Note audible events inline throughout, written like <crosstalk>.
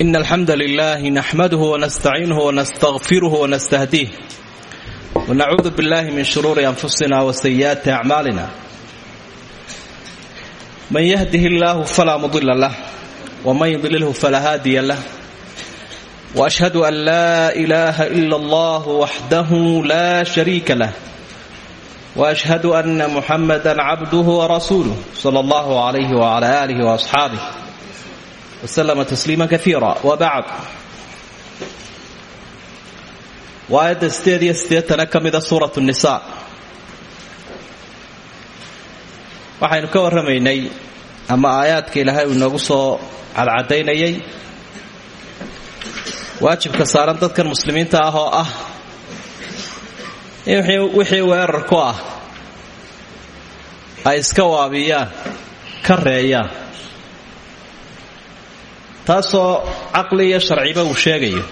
إن الحمد لله نحمده ونستعينه ونستغفره ونستهديه ونعوذ بالله من شرور أنفسنا وسيئات أعمالنا من يهده الله فلا مضل له ومن يضلله فلا هادي له وأشهد أن لا إله إلا الله وحده لا شريك له وأشهد أن محمدا عبده ورسوله صلى الله عليه وعلى آله وأصحابه وسلم تسليما كثيرا وبعد waayadda sideed iyo siddeetana ka mida suuratu nisaa waxaynu ka warramaynay ama aayaadka ilaahay uu inoogu soo cadcadaynayay waajibka saaran dadkan muslimiinta ah oo ah in wixii weerar ku ah ay iska waabiyaan ka reeyaan taasoo caqli iyo sharciba uu sheegayo.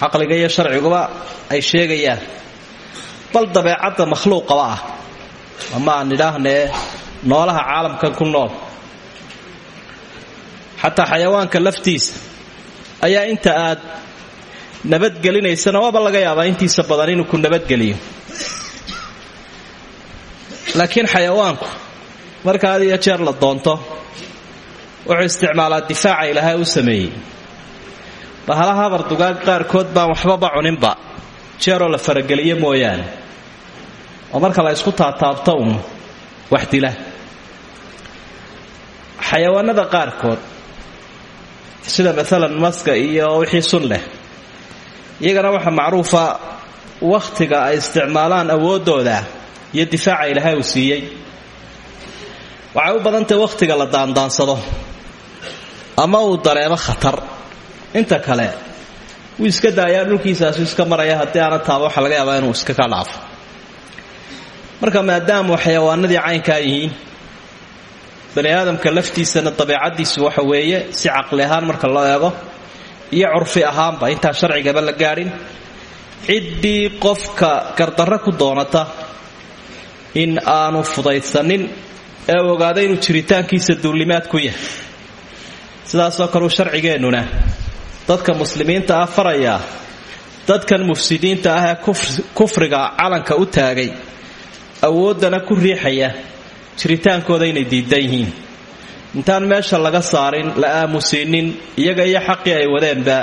Caqliga iyo sharciguba ay sheegayaan. Bal dabeecadda makhluuqaba ah. Ama aan noolaha caalamkan ku nool. Xataa xayawaanka laftiisa ayaa inta aad nabadgelinaysana waaba laga yaabaa intiisa badan inuu ku nabadgeliyo laakiin xayawaanku marka had iyo jeer la doonto wuxuu isticmaalaa difaaca ilaahay u sameeyey. Bahalaha habardugaag qaarkood baan waxbaba cuninba. Jeeroo la farageliyo mooyaane. Oo marka la isku taataabto uun wax dila. Xayawaanada qaarkood sida maalan maska iyo wixii sun leh iyagana waxaa macruufa wakhtiga ay isticmaalaan awooddooda iyo difaaca ilaahay uu siiyey. Waxay u badantahy wakhtiga la daandaansado ama uu dareemo khatar. Inta kale wuu iska daayaa dhulkiisaasu iska maraya haddii aana taaba waxaa laga yaabaa inuu iska ka dhaafo. Marka maadaamu xayawaanadii caynkaa yihiin bani aadamka laftiisana dabeecadiisu waxa weeye si caqli ahaan marka loo eego iyo curfi ahaanba intaan sharcigaba la gaadhin ciddii qofka gardarro ku doonata in aanu fudaysanin ee ogaada inuu jiritaankiisa duulimaad ku yahay sidaasoo kaleu sharcigeennuna dadka muslimiinta ah farayaa dadkan mufsidiinta ah kufriga calanka u taagay awooddana ku riixaya jiritaankooda inay diidan yihiin. Intaan meesha laga saarin la aamusiinin iyaga iyo xaqii ay wadeenba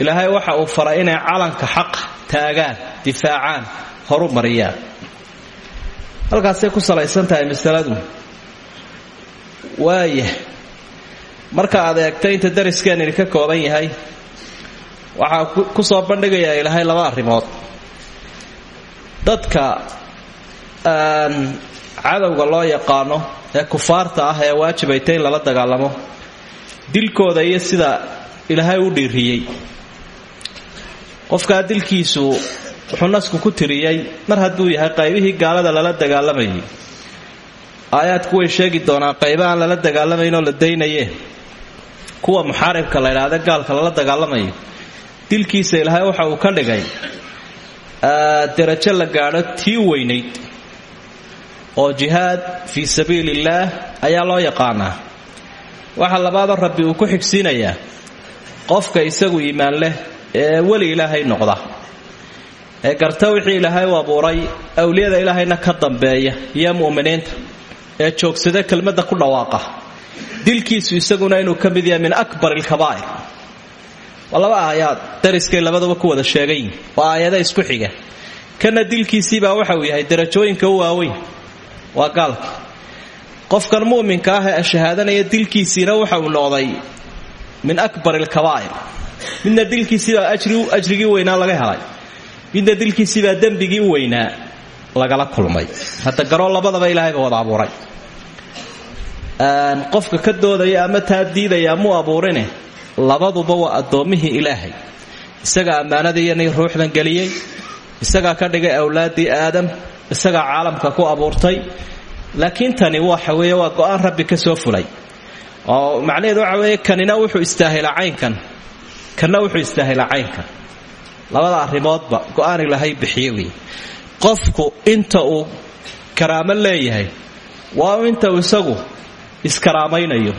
ilaahay waxa uu faray inay calanka xaq taagaan difaacaan horu mariyaan halkaasay ku salaysan tahay masaladu. Waaya marka aad eegta inta dariskeenani ka kooban yahay waxaa ku soo bandhigayaa ilaahay laba arrimood. Dadka cadowga loo yaqaano ee kufaarta ah ee waajibayta in lala dagaalamo dilkooda iyo sida ilaahay u dhiiriyey qofkaa dilkiisu wuxuu nasku ku tiriyey mar hadduu yahay qaybihii gaalada lala dagaalamayay aayaadku way sheegi doonaan qayba aan lala dagaalamaynoo la daynaye kuwa muxaaribka la ydhaahda gaalka lala dagaalamayo. Dilkiisa ilaahay waxa uu ka dhigay darajo la gaadho tii weynayd oo jihaad fii sabiili illaah ayaa loo yaqaanaa. Waxa labaadoo rabbi uu ku xigsiinayaa qofka isagu iimaan leh ee weli ilaahay noqda. Ee garta wixii ilaahay u abuuray awliyada ilaahayna ka dambeeya iyo mu'miniinta ee joogsada kelmadda ku dhawaaqa dilkiisu isaguna inuu ka mid yahay min akbar alkabaa'ir waa laba aayaad dariskay labaduba ku wada sheegayin waa aayada isku xiga. Kana dilkiisiibaa waxa uu yahay darajooyinka u waaweyn. Waa gaalka qofkan mu'minka ah ee shahaadanaya dilkiisiina waxa uu noqday min akbar alkabaa'ir midna dilkiisiibaa ajrigii weynaa laga helay. Midna dilkiisiibaa dembigii u weynaa lagala kulmay. Hadda garoo labadaba ilaahayba wada abuuray qofka ka doodaya ama taa diidaya muu abuurine. Labaduba waa addoommihii ilaahay. Isagaa ammaanadiiyo ruuxdan geliyey. Isagaa ka dhigay awlaaddii aadam. Isagaa caalamka ku abuurtay. Laakiin tani waxa weeye waa go'aan rabbi ka soo fulay. Oo macnaheedu waxa weeye kanina wuxuu istaahilaa caynkan. Kanna wuxuu istaahilaa caynkan. Labada arrimoodba go'aan ilaahay bixiye qofku inta uu karaamo leeyahay waa inta isagu iskaraamaynayo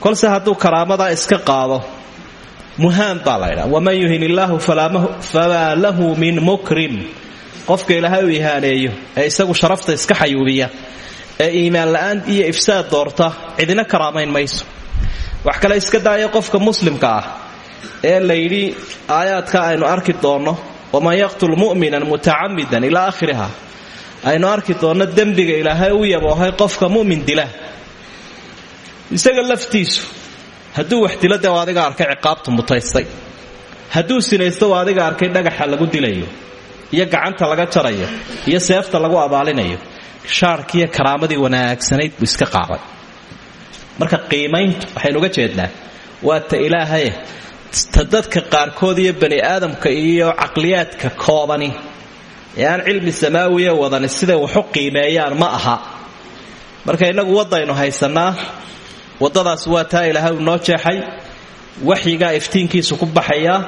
kolse hadduu karaamadaa iska qaado muhaan baa la ydhaa waman yuhin illaahu famaa lahu min mukrim. Qofka ilaahay uu ihaaneeyo ee isagu sharafta iska xayuubiya ee iimaan la'aan iyo ifsaad doorta cidina karaamayn mayso. Wax kale iska daaya qofka muslimka ah ee layidhi aayaadka aynu arki doonno waman yaqtul mu'minan mutacamidan ilaa akhiriha aynu arki doonno dembiga ilaahay u yaboohay qofka mu'min dila isaga laftiisu hadduu wax dilo dee adiga arkay ciqaabtu mutaystay. Hadduu sinaysto waa adiga arkay dhagaxa lagu dilayo iyo gacanta laga jarayo iyo seefta lagu abaalinayo shaarkiiyo karaamadii wanaagsanayd buu iska qaaday marka qiimayntu waxaynuga jeednaa waa ta ilaahaye ta dadka qaarkood iyo bani aadamka iyo caqliyaadka koobani. Ee aan cilmi samaawiya wadani siday waxu qiimeeyaan ma aha. Marka innagu waddaynu haysannaa waddadaas waa taa ilaahay uu noo jeexay waxyigaa iftiinkiisu ku baxayaa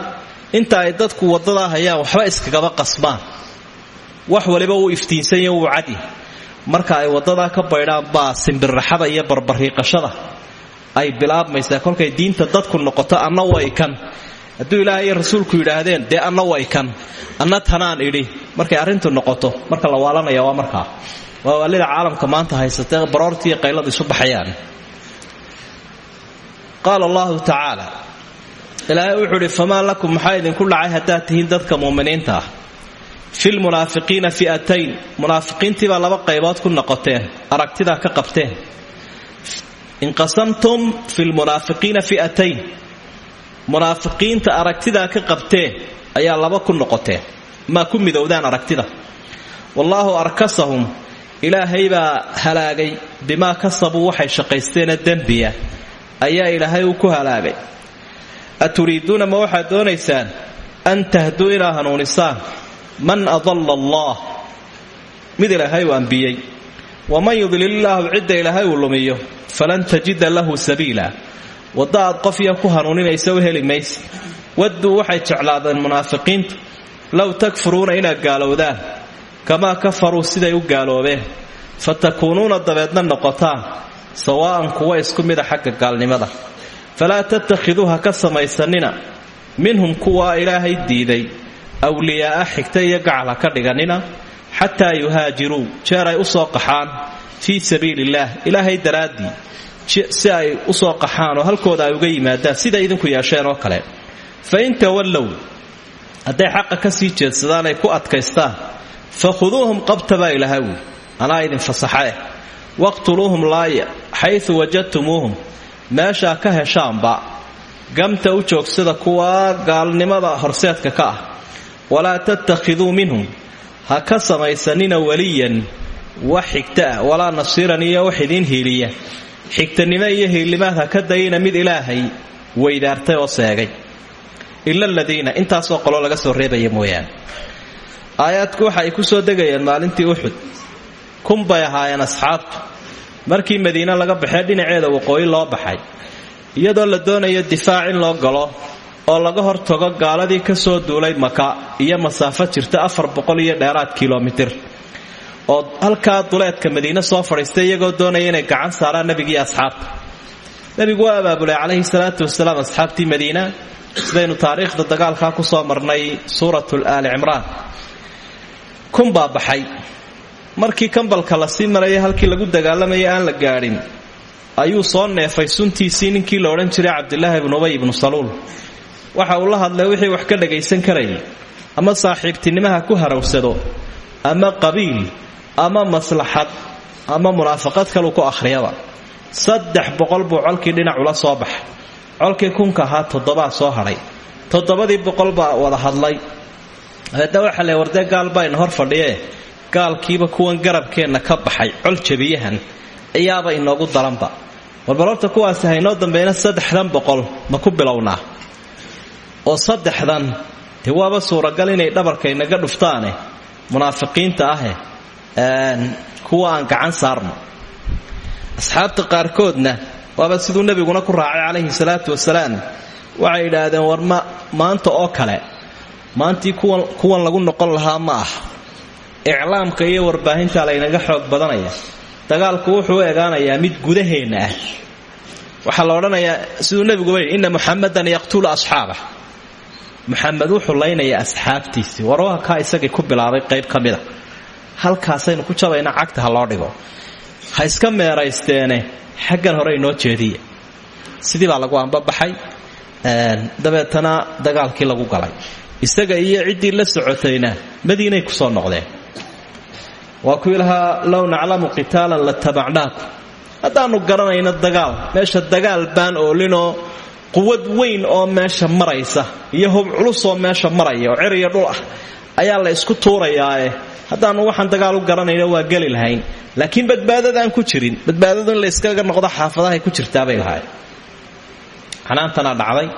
inta ay dadku waddadaa hayaan waxba iskagaba qasbaan. Wax waliba wuu iftiinsanya wuu cadi marka ay waddadaa ka baydhaan baa simbirraxada iyo barbariiqashada ay bilaabmaysaa. Kolkay diinta dadku noqoto anna way kan. Hadduu ilaahay rasuulku yidhaahdeen dee anna way kan. Anna tanaan idhi. Markay arrintu noqoto marka la waalanaya waa markaa. Waa waalida caalamka maanta haysatee baroortiiyo qayladu isu qaala allahu tacaala ilaahay wuxuu idhi famaa lakum maxaa idinku dhacay haddaad tihiin dadka muuminiinta ah filmunaafiqiina fi'atayn munaafiqiintiibaa laba qaybood ku noqoteen aragtidaa ka qabteen inqasamtum filmunaafiqiina fi'atayn munaafiqiinta aragtidaa ka qabteen ayaa laba ku noqoteen maa ku midowdaan aragtida wallaahu arkasahum ilaahay baa halaagay bimaa kasabuu waxay shaqaysteena dembiya ayaa ilaahay uu ku halaagay. Aturiiduuna ma waxaad doonaysaan an tahduu inaa hanuunisaan? Man adalla allah. Mid ilaahay uu ambiyey. Waman yudlilillaahu cidda ilaahay uu lumiyo falan tajida lahu sabiila. Wadda aad qofya ku hanuuninaysa u heli maysa wadduu waxay jeclaadeen munaafiqiintu low takfuruuna inaad gaalowdaan kamaa kafaruu siday u gaaloobeen fatakuunuuna dabeedna noqotaan sawaa'an kuwa isku mida xagga gaalnimada. Falaa tattakhiduu ha ka minhum kuwaa ilaahay diiday. Awliyaa'a xigta iyo gacal ha ka dhiganina. Xataa yuhaajiruu jeer ay u qaxaan. Fii sabiiliillaah ilaahay daraaddii si ay u soo qaxaan oo halkooda ay uga yimaadaan sida idinku yeesheen oo kale. Fa in tawallow hadday xaqa ka sii jeedsadaan ay ku adkaystaan fa khuduuhum qabta baa ilaahay wi anaa idin fasaxaeh waqtuluuhum laaya xaysu wajadtumuuhum meeshaa ka heshaanba gamta u joogsada kuwaa gaalnimada horseedka ka ah. Walaa tattakhiduu minhum ha ka samaysanina weliyan wax xigta ah walaa nasiiran iyo wax idiin hiiliya. Xigtanimo iyo hiilimaad ha ka dayina mid ilaahay weydaartay oo seegay. Ila aladiina intaasoo qolo laga soo reebaya mooyaane. Aayaadku waxa ay ku soo degayeen maalintii uxud kun bay ahaayeen asxaabtu. Markii madiine laga baxee dhinaceeda waqooyi loo baxay. Iyadoo la doonayo difaac in loo galo oo laga hortago gaaladii ka soo duulay maka iyo masaafo jirta afar boqol iyo dheeraad kilomitir. Oo halkaa duleedka madiine soo fadhiistay iyagoo doonaya inay gacan saaraan nebigii asxaabta. Nebigu waa abaabulay calayhi salaatu wasalaam asxaabtii madiina sidaynu taariikhda dagaalkaa ku soo marnay suuratul aali cimraan. Kun baa baxay markii kambalka la sii maraya halkii lagu dagaalamayay aan la gaadhin ayuu soo neefay suntiisii ninkii la odhan jiray cabdilaahi ibnu ubay ibnu saluul. Waxa uu la hadlay wixii wax ka dhagaysan karayay ama saaxiibtinimaha ku harawsado ama qabiil ama maslaxad ama munaafaqad kaluu ku akhriyaba. Saddex boqol buu colkii dhinacula soo baxay colkii kunka ahaa toddobaa soo hadhay toddobadii boqol baa wada hadlay. Habeedna waxa le wardee gaal hor fadhiyee gaalkiiba kuwan garabkeenna ka baxay col jabiyahan ayaaba inoogu daranba. Warbal horta kuwaasi haynoo dambayna saddexdan boqol ma ku bilownaa. Oo saddexdan dee waaba suuragal inay dhabarka inaga dhuftaane munaafiqiinta ahe kuwa aan gacan saarno. Asxaabta qaarkoodna waaba siduu nebiguna ku raacay calayhi salaatu wasalaam. Waxay yidhaahdeen war ma maanta oo kale maantii kuwan lagu noqon lahaa ma ah iclaamka iyo warbaahinta laynaga xoog badanaya. Dagaalku wuxuu u egaanayaa mid gudaheenna ah. Waxaa la odhanayaa siduu nebiguba yidhi inna muxamadan yaqtulu asxaabah muxamed wuxuu laynayaa asxaabtiisii warwaha kaa isagii ku bilaabay qayb ka mida ku jabayna cagta loo dhigo. Ha iska meeraysteene xaggan hore inoo jeediya. Sidii baa lagu ambabaxay dabeetana dagaalkii lagu galay. Isaga iyo ciddii la socotayna madiinay ku soo noqdeen waa kuwii lahaa low naclamu qitaalan latabacnaakum haddaannu garanayno dagaal meesha dagaal baan oolinoo quwad weyn oo meesha maraysa iyo hub culus oo meesha maraya oo ceriyo dhul ah ayaa la isku tuurayaae haddaannu waxaan dagaal u garanayno waa geli lahayn. Laakiin badbaadadaan ku jirin badbaadadu in la yskaga noqdo xaafadahay ku jirtaabay lahayn canaantanaa dhacday.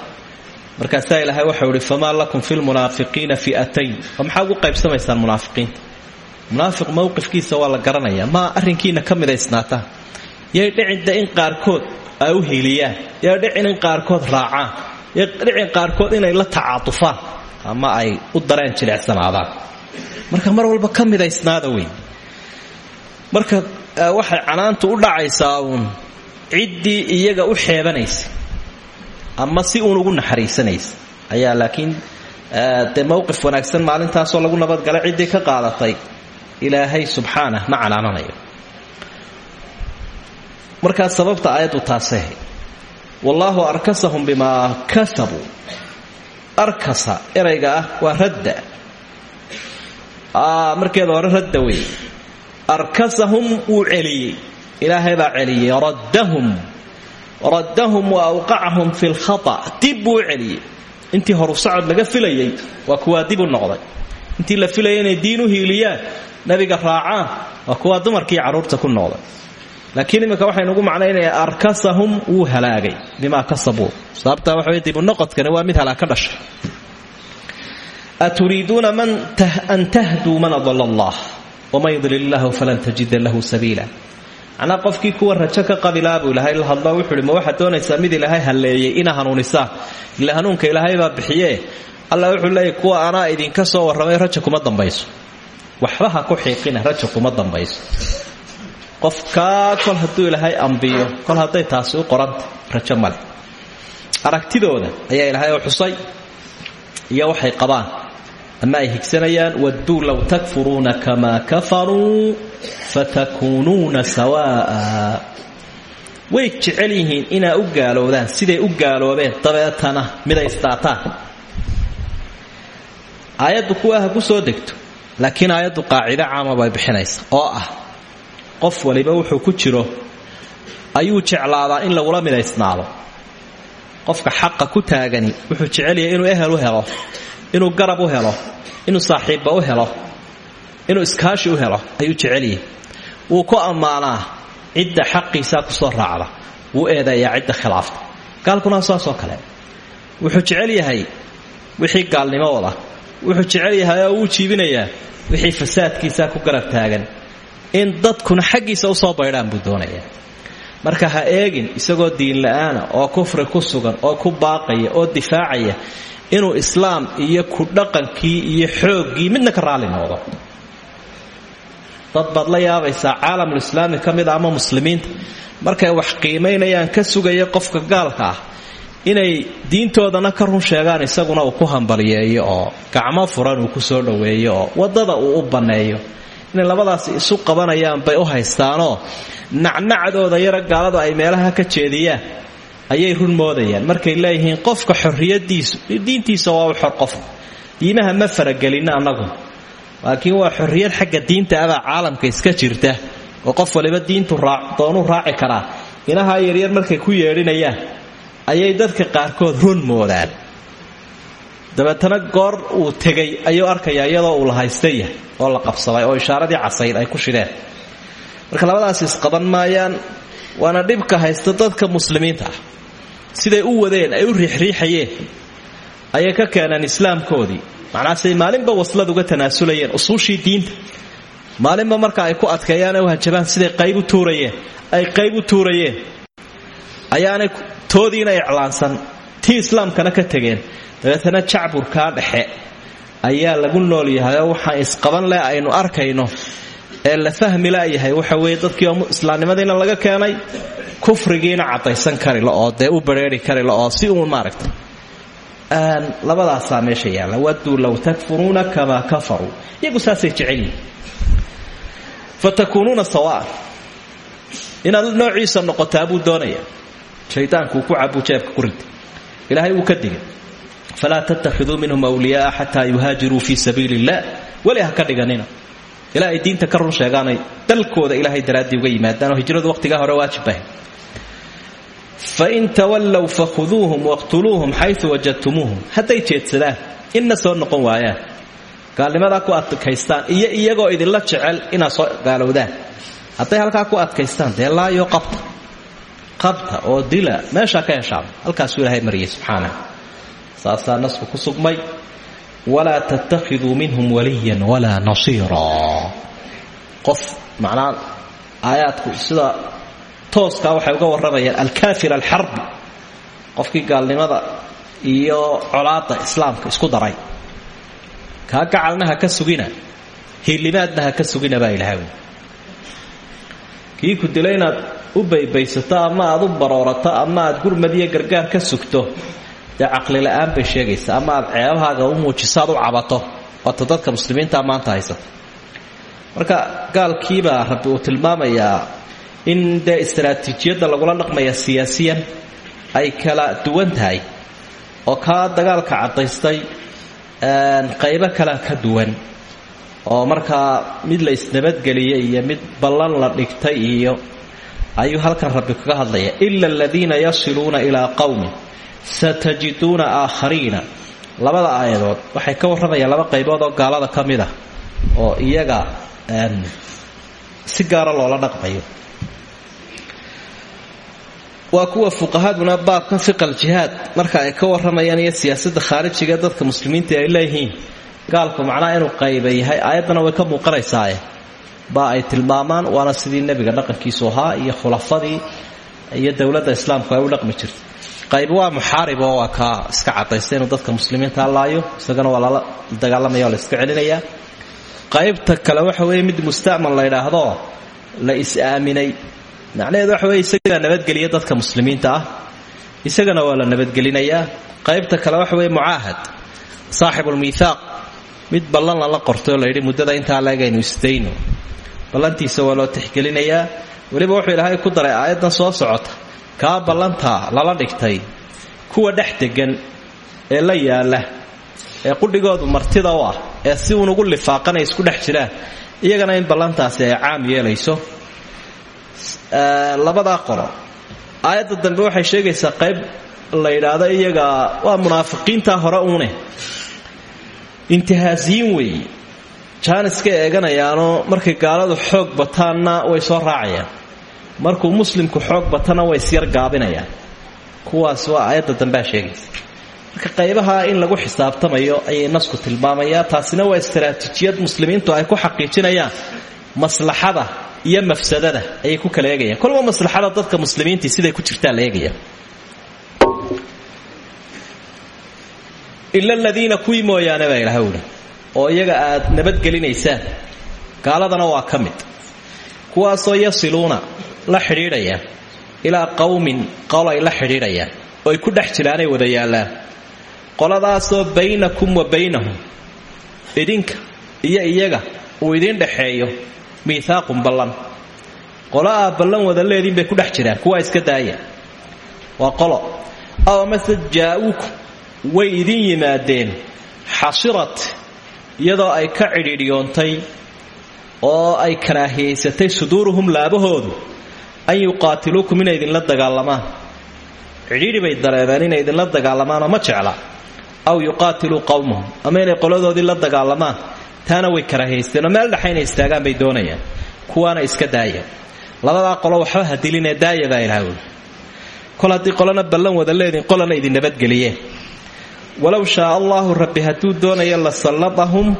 Markaasaa ilaahay waxau ihi famaa lakum fi lmunaafiqiina fi'atayn. Maxaa ugu qaybsamaysaan munaafiqiinta munaafiq mowqifkiisa waa la garanaya. Maa arrinkiina ka midaysnaataan yay dhicinda in qaarkood ay u hiiliyaan. Yay dhicin in qaarkood raacaan. Yay dhicin qaarkood inay la tacaatufaan ama ay u dareen jilicsanaadaan marka mar walba ka midaysnaada marka waxay canaantu u dhacaysaa uun. Ciddii iyaga u xeebanaysa. Ama si uun ugu naxariisanaysa. Ayaa laakiin dee mowqif wanaagsan maalintaasoo lagu nabadgalay ciddii ka qaadatay ilaahay subxaanah ma canaananayo markaa sababta aayaddu taaseh wallaahu arkasahum bimaa kasabuu arkasa erayga ah waa radda. Markeeda hore radda wey arkasahum wuu celiyey. Ilaahay baa celiyey. Raddahum. Raddahum wa awqacahum fi lkhata dib buu intii horu socod laga filayay waa kuwaa dib u noqday. Intii la filayay inay diin u nabiga raacaan waa kuwaa dumarkii carruurta ku noqday laakiin iminka waxaynugu macnaynaya arkasahum wuu halaagay bimaa kasabuu sababtaa waxa dibunoqodkani waa mid halaag ka dhashay aturiiduuna an tahduu man adala allah waman yudlil illahu falan tajida lahu sabiila macnaa qofkii kuwa rajo ka qabilaa buu ilahay la hadlo wuxuuhi ma waxaad doonaysaa mid ilaahay halleeyey ina hanuunisaan ila hanuunka ilaahay bixiye alla wuxuu leeyahy kuwa anaa idinka soo warramay raja kuma waxba ha ku xiiqina raja kuma dambayso. Qofkaa kol hadduu ilaahay ambiyo kol hadday taasi u qoranta rajo male aragtidooda ayaa ilaahay u xusay iyo waxay qabaan ama ay higsanayaan wadduu low takfuruuna kamaa kafaruu fatakuunuuna sawaa'a. Way jecel yihiin inaa u gaalowdaan siday u gaaloobeen dabeetana miday isdhaataan aayaddu kuwa ha ku soo degto laakiin aayaddu qaacido caama bay bixinaysa oo ah qof waliba wuxuu ku jiro ayuu jeclaadaa in lagula midaysnaado. Qofka xaqa ku taagani wuxuu jecelyahay inuu ehel u helo inuu garab u helo inuu saaxiibba u helo inuu iskaashi u helo ayuu jecelyahay. Wuu ku ammaanaa cidda xaqiisaa ku soo raacda wuu eedeeyaa cidda khilaafta. Gaalkuna saasoo kale wuxuu jecel yahay wixii gaalnimo wada wuxuu jecel yahay oo wuu jiibinayaa. Wixii fasaadkiisaa ku garab taagan. In dadkuna xaggiisa u soo baydhaan buu doonayaa. Marka ha eegin isagoo diinla'aana oo kufri ku sugan oo ku baaqaya oo difaacaya inuu islaam iyo ku dhaqankii iyo xooggii midna ka raalli noqdo dad baad la yaabaysaa caalamulislaami ka mid a ama muslimiinta. Markay wax qiimaynayaan ka sugaya qofka gaalka ah inay diintoodana ka run sheegaan isaguna uu ku hambaliyeeyo oo gacmo furan uu ku soo dhoweeyo oo waddada uu u banneeyo. Inay labadaasi isu qabanayaan bay u haystaanoo nacnacdooda yara gaaladu ay meelaha ka jeediyaan ayay run moodayaan. Markay leeyihiin qofka xorriyadiisu diintiisa waa xor qofka diimaha ma faragelinna annagu. Laakiin waa xorriyad xagga diinta abaa caalamka iska jirta oo qof waliba diintu doonuu raaci karaa. Inahaa yaryar markay ku yeedhinayaan ayay dadka qaarkood run moodaan. Dabeetana goor uu tegay ayuu arkayaa iyadoo uu la haysta yahay oo la qabsaday oo ishaaradii casayd ay ku shidheen marka labadaas isqaban maayaan waana dhibka haysta dadka muslimiinta ah. Siday u wadeen ay u riixriixayeen ayay ka keeneen islaamkoodii. Macnaasay maalinba waslad uga tanaasulayeen usuushii diinta. Maalinba marka ay ku adkeeyaane u hajabaan siday qayb u tuurayeen ay qayb u tuurayeen. Ayaanay toodiina iclaansan tii islaamkana ka tegeen. Dabeetana jacburkaa dhexe ayaa lagu nool yahay oo isqaban leh aynu arkayno ee la fahmi laayahay waxa weeye dadkii islaamnimadiina laga keenay kufrigiina cadaysan karila oo dee u bareeri karila oo si uun maaragtay. Labadaasaa meesha yaalla. Waduu low takfuruuna kamaa kafaruu. Iyagu saasay jecel yihiin fatakuunuuna sawaa inaad noqotaa buu doonaya shaydaanku ku cabuu jeebka ku rida ilaahay wuu ka digay falaa tattakhiduu minhum wliyaaa xataa yuhaajiruu fii sabiili illah weli ha ka dhiganina. Ilaa ay diinta ka run sheegaanay dalkooda ilaahay daraaddii uga yimaadaan oo hijradu waqtigaa hore waajibbahay fain tawallow fakhuduuhum waqtuluuhum xayu wajadtumuuhum. Hadday jeedsadaan inna soo noqon waayaan. Gaalnimadaa ku adkaystaan iyo iyagoo idinla jecel inaad soo gaalowdaan. Hadday halkaa ku adkaystaan dee laayo qabta qabta oo dila meeshaa ka heshaaba halkaasuu ilaahay mariyay subxaanah saasaa nasku ku sugmay. Walaa minhum waliyan walaa nasiira. Qof macnaa aayaadku sida tooskaa waxay uga warramayaan alkaafir alxarbi qofkii gaalnimada iyo colaadda islaamka isku daray. Kaa gacalna ka sugina hiilimaadna ha ka sugina baa ilahay kii ku inaad u baybaysato ama aad u baroorato ama aad gurmad iyo gargaar ka sugto dee caqlila'aan bay sheegaysa ama aad ceebahaaga u muujiso aad u cabato waata dadka muslimiinta maanta haysata marka gaalkiibaa rabbi uu tilmaamayaa in dee istaraatiijiyadda lagula dhaqmaya siyaasiyan ay kala duwan tahay oo kaa dagaalka caddaystay qaybo kale ka duwan oo markaa mid la isnabadgeliyay iyo mid ballan la dhigtay iyo ayuu halkan rabbi kaga hadlaya ila aladiina yasiluuna ilaa qowmin satajiduuna aakhariina. Labada aayadood waxay ka warramayaan laba qaybood oo gaalada ka mid ah oo iyaga si gaara loola dhaqmayo. Waa kuwa fuqahaduna baabkan fiqal jihaad marka ay ka warramayaan iyo siyaasadda khaarijiga dadka muslimiinta ay leeyihiin. Gaalku macnaha inuu qayba yahay aayaddana way ka muuqanaysaaye baa ay tilmaamaan waana sidii nebiga dhaqankiisu ahaa iyo khulafadii iyo dowladda islaamku ay u dhaqmi jirtay. Qayb waa muxaarib oo waa iska cadaysta dadka muslimiinta laayo isagana waa lala dagaalamaya la iska celinayaa. Qaybta kale waxa weeye mid musta'man la ydhaahdo la is-aaminay macnaheedu waxa weye isagaa nabadgeliya dadka muslimiinta ah. Isagana waa la nabadgelinayaa. Qaybta kale waxa weye mucaahad saaxibulmiithaaq mid ballan lala qortay oo layidhi muddada intaa leegaynu isdayno ballantiisa waa loo tixgelinayaa weliba wuxuu ilaahay ku daray aayaddan soo socota. Kaa ballantaa lala dhigtay. Kuwa dhex degan ee la yaalla ee qudhigoodu martida u ah ee si unugu lifaaqanay isku dhex jiraan iyagana in ballantaasi ay caam yeelayso. Labadaa qolo. Aayadda dambe waxay sheegaysaa qayb la yidhaahdo iyaga waa munaafiqiintaa hore uune intihaasiyiin weeye jaaniska eeganayaanoo markay gaaladu xoog bataanna way soo raacayaan. Markuu muslimku xoog batana way isyar gaabinayaan. Kuwaas waa aayadda dambea sheegaysa. Marka qaybaha in lagu xisaabtamayo ayay nasku tilmaamayaa taasina waa istaraatiijiyad muslimiintu ay ku xaqiijinayaan maslaxada iyo mafsadada ayay ku kala eegayaan. Kolba maslaxada dadka muslimiintii siday ku jirtaa la eegaya ila aladiina kuwii mooyaane baa wuli oo iyaga aad nabadgelinaysaan gaaladana waa ka mid. Kuwaasoo yasiluuna la xidhiidhayaan ilaa qowmin qol ay la xidhiidhayaan oo ay ku dhex jiraanay wada yaallaan. Qoladaasoo baynakum wa baynahum idinka iyo iyaga uu idiin dhaxeeyo miihaaqun ballan. Qolo aa ballan wada leediin bay ku dhex jiraan kuwaa iska daaya. Waa qolo aw amase jaa-uukum way idin yimaadeen xasirat iyadoo ay ka cidhiidhiyoontay oo ay karaahiyaysatay suduuruhum laabahoodu an yuqaatiluukum inay idinla dagaalamaan. Cidhiidhi bay dareemeen inay idinla dagaalamaanoo ma jecla. Aw yuqaatiluu qowmahum ama inay qoladoodii la dagaalamaan taana way karaahiyaysteenoo meel dhexa inay istaagaan bay doonayaan kuwaana iska daaya. Labadaa qolo waxba ha dilinee daaya baa haddii qolana ballan wada leediin qolana idin nabadgeliyeen walow shaa allaahu rabbi hadduu doonaya la sallatahum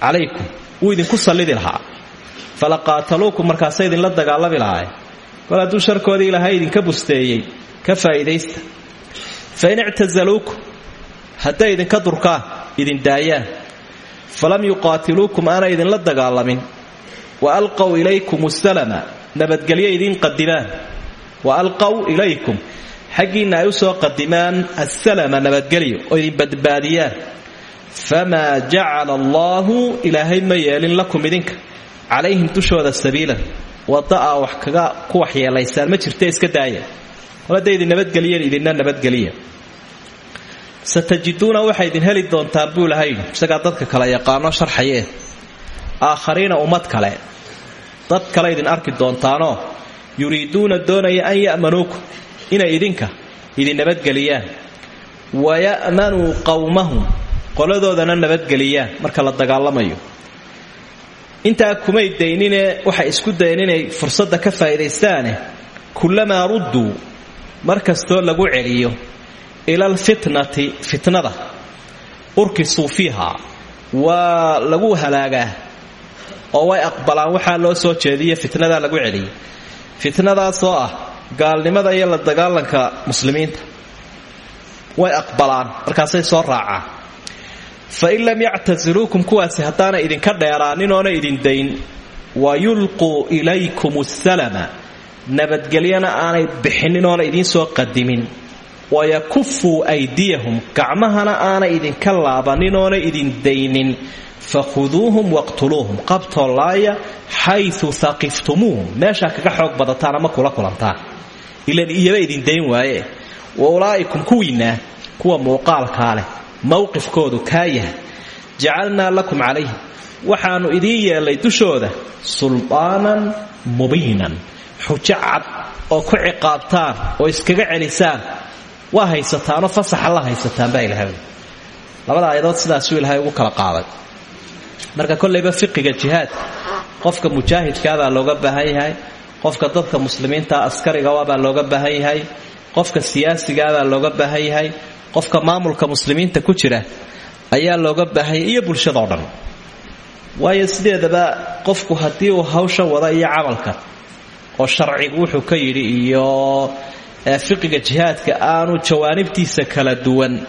calaykum wuu idinku sallidi lahaa. Fala qaataluukum markaasa idinla dagaalami lahaay kol hadduu sharkoodii ilaahay idinka busteeyey ka faa'iidaysta. Fa in ictasaluukum hadday idinka durkaan idin daayaan. Falam yuqaatiluukum aanay idinla dagaalamin. Wa alqow ilaykum salama nabadgelyo idiin qadimaan. Wa alqow ilaykum xaggiinna ay u soo qadimaan assalama nabadgelyo oo idin badbaadiyaan famaa jacala allaahu ilaahay ma yeelin lakum idinka. Calayhim dushooda sabiilan wadda aa wax kaga ku waxyeelaysaan ma jirta iska daaya. Kol hadday idin nabadgeliyeen idinna nabadgeliya satajiduuna waxay idin heli doontaan buu ilahay isagaa dadka kale yaqaano sharxayee aakhariina ummad kale. Dad kale idin arki doontaanoo yuriiduuna doonaya an ya'manuukum inay idinka idin nabadgeliyaan. Waya'manuu qowmahum qoladoodana nabadgeliyaan marka la dagaalamayo. Intaa kumay daynine waxay isku dayeen inay fursadda ka faa'iidaystaane kullamaa rudduu mar kastoo lagu celiyo ila alfitnati fitnada urkisuu fiiha waa lagu halaagaa oo way aqbalaan. Waxaa loo soo jeediya fitnadaa lagu celiyay fitnadaasoo ah gaalnimada iyo la dagaalanka muslimiinta. Way aqbalaan markaasay soo raacaan. Fa in lam yactasiluukum kuwaasi haddaana idinka dheeraanin oona idin dayn wa yulquu ilaykum asalama nabadgelyana aanay bixinin oona idiin soo qadimin. Wayakufuu aydiyahum gacmahana aanay idinka laabanin oona idin daynin. Fakhuduuhum waqtuluuhum qabtoo laaya xayu aqiftumuuhum meeshaa kaga xoog badataan kula kulantaan ilan iyaba idin dayn waaye. Wa ulaa'ikum kuwiinna kuwa muuqaalkaa leh mowqifkoodu kaa yahay. Jacalnaa lakum calayhim waxaannu idiin yeellay dushooda sulbaanan mubiinan. Xujo cad oo ku ciqaabtaan oo iskaga celisaan. Waa haysataanoo fasaxa la haysataan baa ilahay labada aayadood sidaasuu ilaahay ugu kala qaaday. Marka kollayba fiqiga jihaadka qofka mujaahidkaabaa looga baahan yahay qofka dadka muslimiinta askarigaabaa looga baahan yahay qofka siyaasigaabaa looga baahan yahay qofka maamulka muslimiinta ku jira ayaa looga baahan yahay iyo bulshadao dhan. Waayo sideedaba qofku haddii uu hawsha wada iyo camalka oo sharcigu wuxuu ka yidhi iyo fiqiga jihaadka aanu jawaanibtiisa kala duwan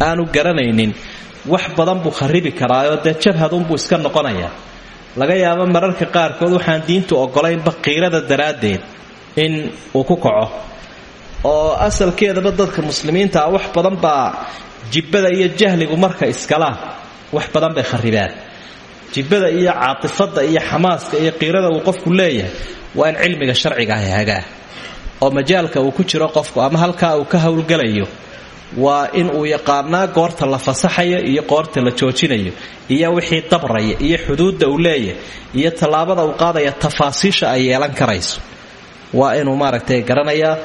aanu garanaynin wax badan buu kharibi karaayoo dee jabhadunbuu iska noqonayaa laga yaabo mararka qaarkood waxaan diintu ogolaynba qiirada daraaddeed in uu ku kaco oo asalkeedaba dadka muslimiinta ah wax badan baa jibbada iyo jahligu marka iskalaan wax badan bay kharibaan jibbada iyo caatifada iyo xamaaska iyo qiirada uu qofku leeyahay waa in cilmiga sharciga ah hagaa oo majaalka uu ku jiro qofku ama halkaa uu ka howlgalayo waa in uu yaqaanaa goorta la fasaxayo iyo goorta la joojinayo iyo wixii dabraya iyo xuduudda uu leeyahay iyo tallaabada uu qaadaya tafaasiisha ay yeelan karayso. Waa inuu maaragtay garanayaa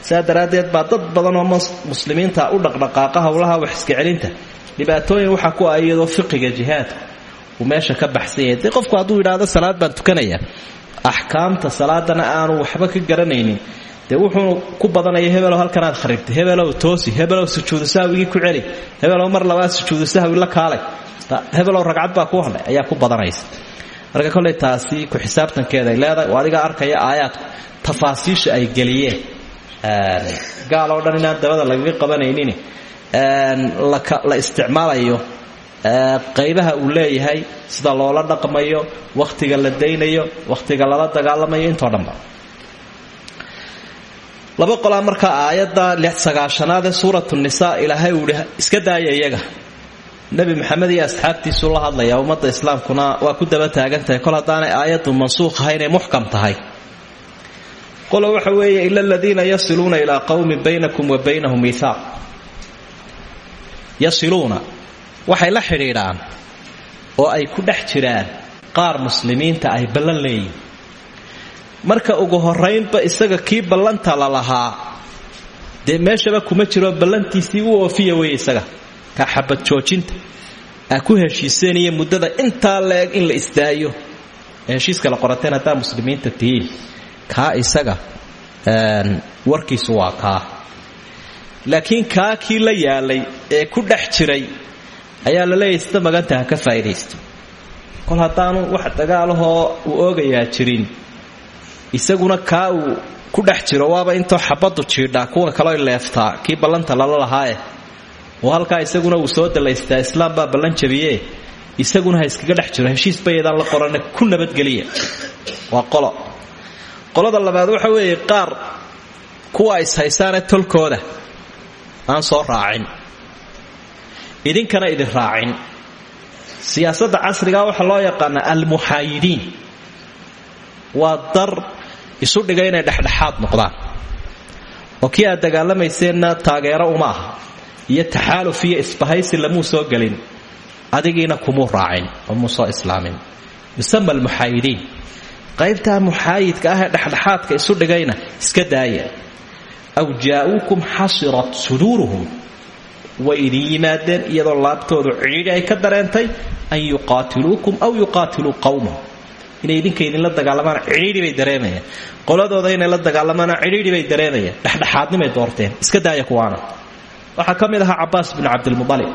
saa baa dad badan oo muslimiinta u dhaqdhaqaaqa howlaha wax iska celinta. Dhibaatooyin waxaa ku ah iyadoo fiqiga jihaadka uu meesha ka baxsan qofku hadduu yidhaahdo salaad baan tukanaya axkaamta salaadana aanu waxba ka garanaynin dee wuxuu ku badanaya hebelow halkanaad kharibtay. Hebelow toosi hebelow sujuudu sahwigii ku celi hebelow mar labaad sujuudu sahwi la kaalay. Hebelow ragcad baa ku hadlay ayaa ku badanaysa. Marka kolley taasi ku xisaabtankeeda ay leedahay oo adiga arkaya aayaadku ay geliyeen. Gaal oo dhan dabada lagaga qabanaynin. La isticmaalayo. Qaybaha uu leeyahay sida loola dhaqmayo wakhtiga la daynayo wakhtiga lala dagaalamayo intoo dhanba laba qolaa markaa aayadda sagaashanaad ee suuratu nisaa ilaahay uu ihi iska daaya iyaga. Nebi maxamed iyo asxaabtiisuu la hadlaya ummadda islaamkuna waa ku daba taagan tahay. Kol haddaanay aayaddu mansuukh ahayn ee muxkam tahay. Qolo waxa weeye ila aladiina yasiluuna ilaa qowmin baynakum wa baynahum miihaaq yasiluuna waxay la xidhiidhaan oo ay ku dhex jiraan qaar muslimiinta ay ballan leeyihiin marka ugu horaynba isaga kii ballanta la lahaa. Dee meeshaba kuma jiro ballantiisii u oofiya wey isaga. Ka xabad joojinta. Aa ku muddada intaa la-eg in la isdaayo. Heshiiska la qorateen haddaa muslimiinta tihiin. Kaa isaga warkiisu waa kaa laakiin kaa kii la yaalay ee ku dhex jiray ayaa la leeyahay sida ka faa'idaysto kol wax dagaalahoo uu oogayaa jirin isaguna kaa uu ku dhex jiro waaba intoo xabaddu jiidhaa kuwa kaloo leeftaa kii ballanta lala lahaaye. Oo halkaa isaguna uu soo dalaystaa islaam baa ballan jabiye isaguna ha iskaga dhex jiro heshiis baydaan la qorana ku nabadgeliya. Waa qolo. Qolada labaad waxa weeye qaar kuwa is haysaane tolkooda aan soo raacin. Idinkana idin raacin. Siyaasadda casriga waxaa loo yaqaanaa almuxaayidiin waa dar isu dhiga inay dhexdhexaad noqdaan. oo kii aad dagaalamayseenna taageero uma aha. iyo taxaaluf iyo isbahaysi lamuu soo gelin. adigiina kumuu raacin oo soo islaamin. yusama almuxaayidiin. qaybtaa muxaayidka ah ee dhexdhexaadka isu dhigayna iska daaya aw jaa'uukum xasirat suduuruhum. way idin yimaadeen iyadoo laabtoodu cidhiidhi ay ka dareentay an yuqaatiluukum aw yuqaatiluu qawmahum inay idinka idinla dagaalamaan cidhiidhi bay dareemayaan qoladooda inay la dagaalamaan cidhiidhi bay dareemayaan dhexdhexaadnimay doorteen. Iska daaya kuwaana. Waxaa ka mid ahaa cabaas bin cabdilmualib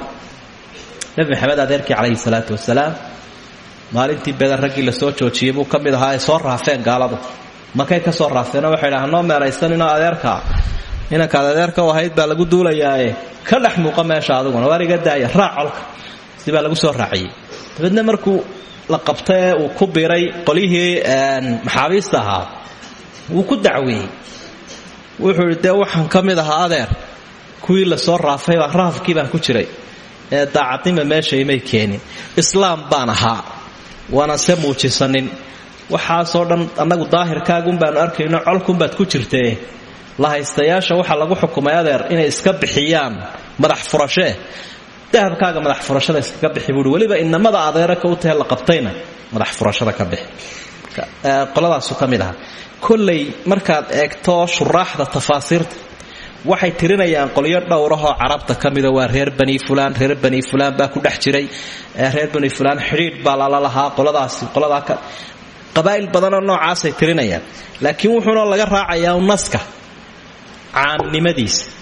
nebi maxamed adeerkii calayhi salaatu wasalaam maalintii beder raggii la soo joojiyey buu ka ahaa soo raafeen gaaladu. Makay ka soo raafeenoo waxay dhaha noo meeraysaninoo adeerkaa inankaad adeerka u baa lagu duulayaaye. Ka dhex muuqa meesha daaya raac colka. Lagu soo raaciyey. Dabeedna markuu la qabta ee uu ku biray qolyihii maxaabiista ahaa wuu ku dacweeyey wuxuu idhi dee waxaan ka mid ahaa adeer. Kuwii la soo raafay baa raafkii baan ku jiray. Ee daacadnima meesha imay keenin. Islaam baan ahaa. Waana se muujisanin. Waxaasoo dhan annagu daahirkaagun baanu arkayno colkunbaad ku jirtee. La haystayaasha waxaa lagu xukumay adeer inay iska bixiyaan madax furashee dahabkaaga madax furashada iskaga bixi buui weliba inamada adeera ka u tahe la qabtayna. Madax furashada ka bixi. Qoladaasu ka mid aha kolley markaad eegto shuraaxda tafaasiirta waxay tirinayaan qolyo dhowrahoo carabta ka waa reer bani fulaan reer bani fulaan baa ku dhex jiray. Reer bani fulaan xidhiidh baa lala lahaa qoladaasi qoladaa qabaa'il badanoo noocaasay tirinayaan laakiin wuxuuna laga raacayaa naska caamnimadiisa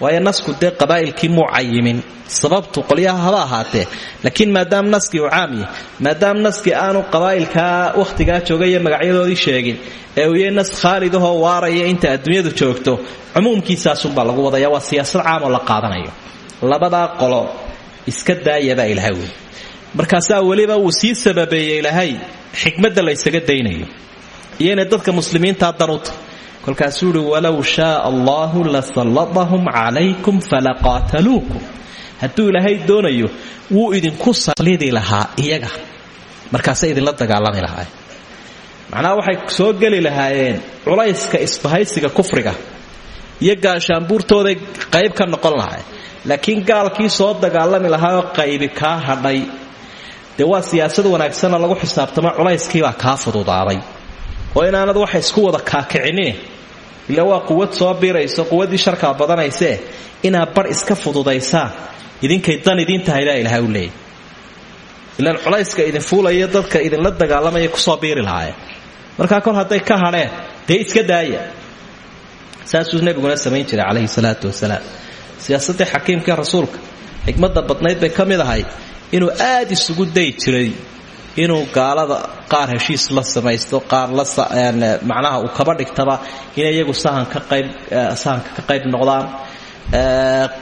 waayo nasku dee qabaa'ilkii muu cayimin sababtu qolyaha haba ahaatee. Laakiin maadaama naskii uu caam yahay maadaama naskii aanu qabaa'ilkaa wakhtigaa joogay iyo magacyadoodii sheegin ee uu yahay nas khaalidahoo waaraya inta adduunyadu joogto cumuumkiisaasunbaa lagu wadaya waa siyaasad caamoo la qaadanayo. Labadaa qolo iska daayabaa ilahay markaasaa weliba uu sii sababeeyey ilaahay xikmadda la ysaga daynayo. Iyo dadka muslimiintaa danuta kolkaasuu uhi walow shaaa allahu lasallatahum calaykum falaqaataluukum. Hadduu ilaahay doonayo wuu idinku sallidi lahaa iyaga. Markaasay idinla dagaalami lahaay macnaha waxay soo geli lahaayeen culayska isbahaysiga kufriga iyo gaashaanbuurtooday qayb ka noqon lahay laakiin gaalkii soo dagaalami lahaayoo qaybi kaa hadhay. Dee waa siyaasad wanaagsanoo lagu xisaabtamo culayskiibaa kaa fududaaday oo inaanad waxa isku wada kaakicinin ila waa quwad soo biirayso quwaddii sharkaa badanaysee inaad bar iska fududaysaan idinkay dan idiin tahay ilaha u leeyay ilaan culayska idin fuulaya dadka idinla dagaalamaya ku soo biiri lahaayeen. Markaa kol hadday ka hadheen dee iska daaya saasuu nebiguna samayn jiray calayhi salaatu wasalaam siyaasaddii xakiimkii rasuulka xikmadda badnayd bay ka mid ahay inuu aad isugu dayi jiray inuu gaalada qaar heshiis la samaysto qaar macnaha uu kaba dhigtaba inay iyagu sahanka ka qayb noqdaan.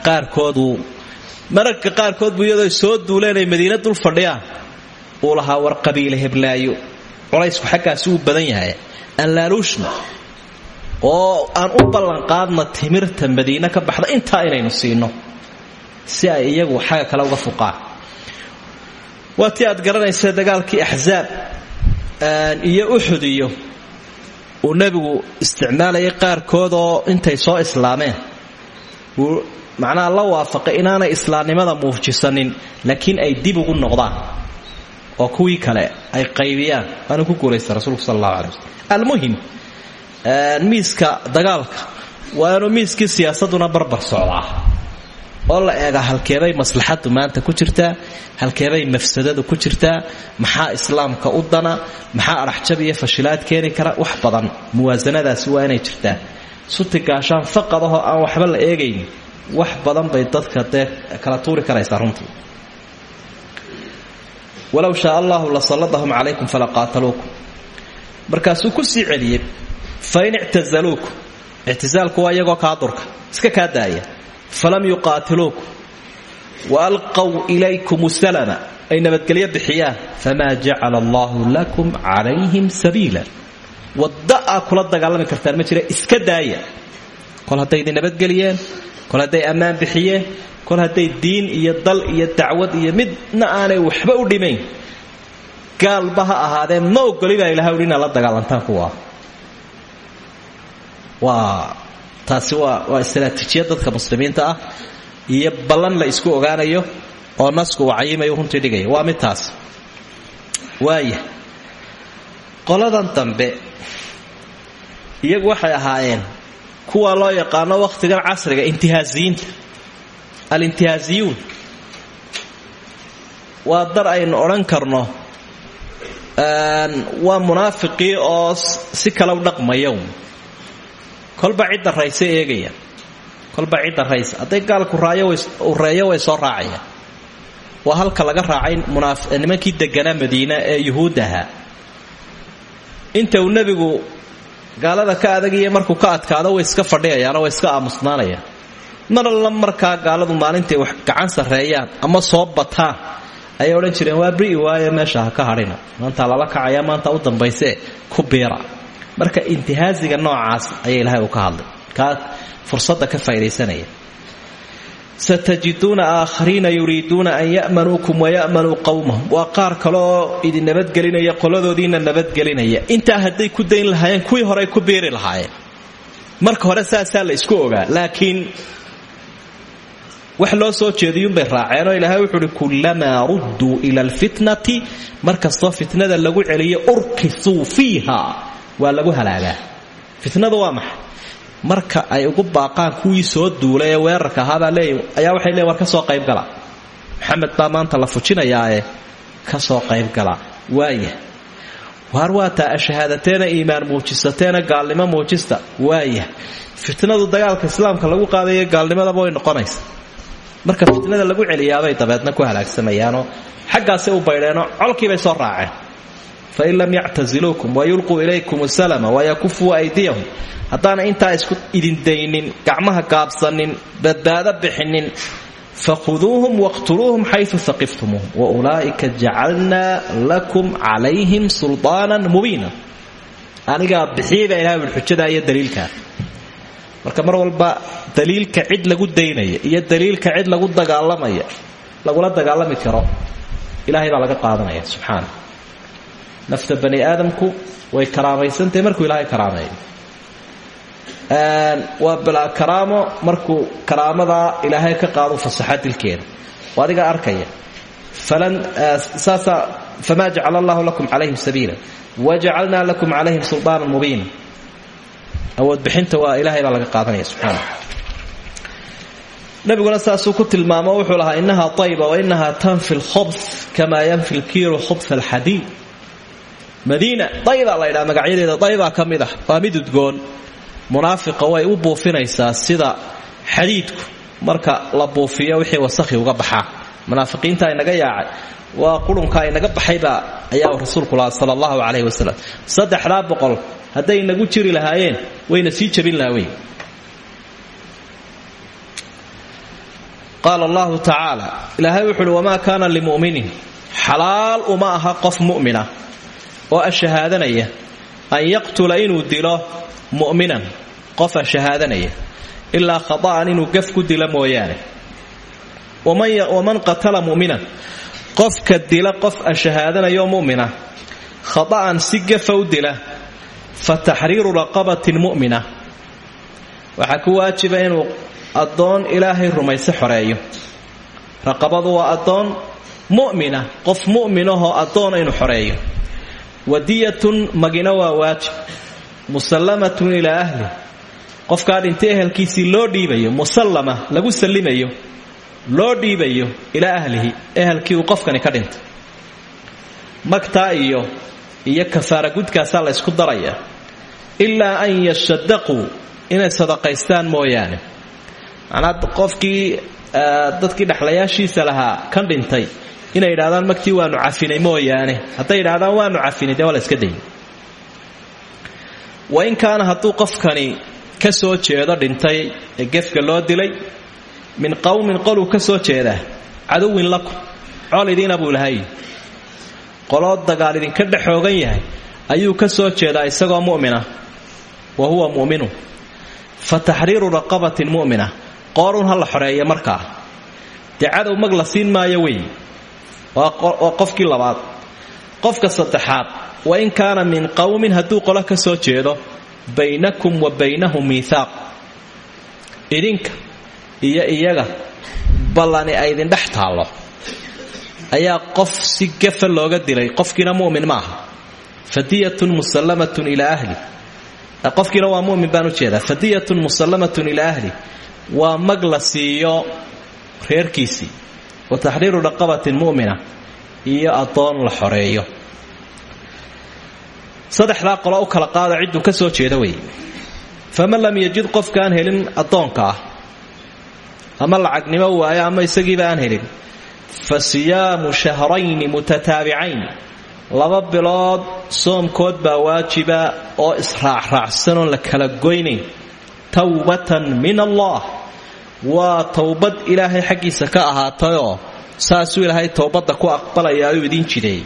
Qaarkoodu mararka qaarkood buu iyadoo soo duuleen ay madiina dul fadhiyaan uu lahaa war qabiile heblaayo. Culaysku xaggaasi uu badan yahay. Aan laaluushna oo aan u ballanqaadna timirta madiine ka baxda intaa inaynu siino si ay iyagu xagga kale uga fuqaan waa tii aad garanaysa dagaalkii axzaab iyo uxud iyo uu nebigu isticmaalayay qaarkoodoo intay soo islaameen. Uu macnaha la waafaqay inaanay islaamnimada muujisanin laakiin ay dib ugu noqdaan oo kuwii kale ay qaybiyaan. Waana ku guulaysta rasuulku sal allahu alay waslm almuhim miiska dagaalka waa inuu miiskii siyaasaduna barbar socdaa oo la eega halkeebay maslaxadu maanta ku jirtaa halkeebay mafsadadu ku jirtaa maxaa islaamka u dana maxaa adhaxjab iyo fashilaad keeni kara wax badan muwaasanadaasi waa inay jirtaa. Suti gaashaan faqadahoo aan waxba la eegayn wax badan bay dadka dee kala tuuri karaysaa runtii. Walow shaa allahu la salladahum calaykum falaqaataluukum markaasuu ku sii celiyey fain ictazaluukum ictisaalku waa iyagoo kaa durka iska kaa daaya falam yuqaatiluukum wa alqaw ilaykum salama ay nabadgelyo bixiyaan. Famaa jacala allaahu lakum calayhim sabiila. Wadda aa kula dagaalami kartaan ma jira iska daaya. Kol hadday idin nabadgeliyeen kol hadday ammaan bixiyeen kol hadday diin iyo dal iyo dacwad iyo midna aanay waxba u dhimayn. Gaalba ha ahaadeen ma ogoli baa ilahay inaad la dagaalantaan kuwaa waa taasi waa istaraatiijiyad dadka muslimiinta ah iyo ballan la isku ogaanayo oo nasku uu cayimayo runtii dhigaya waa mid taas. Waaya qoladan dambe iyagu waxay ahaayeen kuwa loo yaqaano wakhtigan casriga intihaaziyiinta alintihaaziyuun waa dar aynu odhan karno waa munaafiqii oo si kale u dhaqmaya kolba cidda rayse eegaya kolba cidda rayse hadday gaalku raayoreeyo way soo raacayaan. Waa halka laga raacay nimankii deganaa madiina ee yuhuud ahaa inta uu nebigu gaalada ka adagiyo markuu ka adkaado way iska fadhiyayaanoo way iska aamusnaanayaan. Mar alla markaa gaaladu maalintay wax gacan sarreeyaan ama soo bataan. Ayay odhan jireen waa bri waaye meesha ha ka hadhina. Maantaa lala kacaya maanta u dambayse ku biira marka intihaaziga noocaas ayaa ilaahay uu ka hadlay. Kaa fursadda ka faa'idaysanaya satajiduuna aakhariina yuriiduuna an ya'manuukum waya'manuu qowmahum waa qaar kale oo idin nabadgelinaya qoladoodiina nabadgelinaya. Intaa hadday ku dayn lahaayeen kuwii horey ku biiri lahaayeen. Marka hore saasaa la isku ogaa laakiin wax loo soo jeediyuunbay raaceenoo ilaahay wuxuu uhi kullamaa rudduu ila alfitnati. Markastoo fitnada lagu celiyo urkisuu fiiha waa lagu halaagaa. Fitnadu waa maxay marka ay ugu baaqaan kuwii soo duulay ee weerarka ahaabaa ayaa waxay leeyin war ka soo qaybgala maxamed baa maanta la fujinayaae ka soo qaybgala waaya waar waataa ashahaadateena iimaan muujisateena gaalnimo muujista? Waaya fitnadu dagaalka islaamka lagu qaadayo gaalnimadaba way noqonaysa marka fitnada lagu celiyaabay dabeedna ku halaagsamayaanoo xaggaasay u baydheenoo colkiibay soo raaceen fain lam yactasiluukum wayulquu ilaykum salama wayakufuu aydiyahum haddaana intaa isku idindaynin gacmaha gaabsanin badbaado bixinin fakhuduuhum waqtuluuhum xayu aqiftumuuhum waulaa'ika jacalnaa lakum calayhim sulطaanan mubiina anigaa bixiyay baa ilahay ul xujadaa iyo daliilkaa marka mar walba daliilka cid lagu daynaya iyo daliilka cid lagu dagaalamaya lagula dagaalami karo ilahay baa laga qaadanaya subxaana nafta bani aadamku way karaamaysantahay markuu ilaahay karaameeyo waa bilaa karaamo markuu karaamadaa ilaahay ka qaado fasaxa dilkeeda. Oo adiga arkaya. Saasa famaa jacala lakum calayhim sabiila. Wajacalnaa lakum calayhim sulطaana mubiina. Awoodbixinta waa ilahay baa laga qaadanaya subxaana. Nabiguna saasuu ku tilmaamo wuxuu lahaa inaha ayba wainaha tanfi lkhobs kamaa yanfi lkiiru khobs alxadiid madiina daybaa la ydhaha magacyadeeda daybaa ka mid ah. Waa mid udgoon. Munaafiqa way u buufinaysaa sida xadiidku marka la buufiyo wixii wasakhi uga baxaa munaafiqiinta inaga yaacay. Waa qurunka inaga baxaybaa ayaa rasuulku lahaa sala allahu calayhi wasalam saddexdaa boqol hadday inagu jiri lahaayeen wayna sii jabin lahaweyn qaala allahu tacaala ilaahay wuxu uhi wamaa kaana limuminin. Xalaal uma aha qof mu'mina oo ashahaadanaya an yaqtula inuu dilo mu'minan qofa shahaadanaya ilaa khata'an inuu gaf ku dilo mooyaane. Waman qatala mu'minan qofka dila qof ashahaadanayoo mu'mina khata'an si gafa u dila fa taxriiru raqabatin mu'mina. Waxaa ku waajiba inuu addoon ilaahay rumayse xoreeyo. Raqabadu waa addoon mu'mina qof mu'minahoo addoona inuu xoreeyo wadiyatun magina waa waajib musallamatun ilaa ahli. Qofkaa dhintay ehelkiisii loo dhiibayo musallama lagu sallimayo loo dhiibayo ilaa ahlihi ehelkii uu qofkani ka dhintay. Magtaa iyo iyo kafaara gudkaasaa la ysku darayaa ilaa an yashadaquu inay sadaqaystaan mooyaane. Macnaa qofkii dadkii dhexlayaashiisa lahaa kan dhintay inay yidhahdaan magtii waanu cafinay mooyaane. Hadday yidhahdaan waanu cafinay. Dee waa la iska dayn. Wain kaana hadduu qofkani ka soo jeedo dhintay ee gefka loo dilay min qowmin qoluu ka soo jeedaa caduwin lakum col idiina buu ilahay qoloo dagaal idinka dhex xoogan yahay ayuu ka soo jeedaa isagoo mu'mina. Wa huwa mu'minu. Fa taxriiru raqabatin mu'mina. Qoorun ha la xoreeya markaa. Dee cadow mag la siin maayo wey waa qofkii labaad. Qofka saddexaad wa in kaana min qowmin hadduu qolo ka soo jeedo baynakum wa baynahum miithaaq. Idinka iyo iyaga ballani ay idin dhex taallo. Ayaa qof si gafa looga dilay qofkiina mu'min ma aha. Fadiyatun musallamatun ilaa ahli. Qofkiina waa mu'min baan u jeedaa. Fadiyatun musallamatun ilaa ahli. Waa mag la siiyo reerkiisii wa taxriiru raqabatin mu'mina. Iyo addoon la xoreeyo. Saddexdaa qolo u kala qaada cidduu ka soo jeeda wey faman lam yajid qofkaan helin addoonka ah ama lacagnimo waayo ama isagiiba aan helin fa siyaamu shahrayni mutataabicayn. Laba bilood soomkood baa waajiba oo israacraacsanoo la kala goynayn. Towbatan min allah waa towbad ilaahay xaggiisa ka ahaatayoo saasuu ilaahay towbadda ku aqbalaya ayuu idiin jideeyey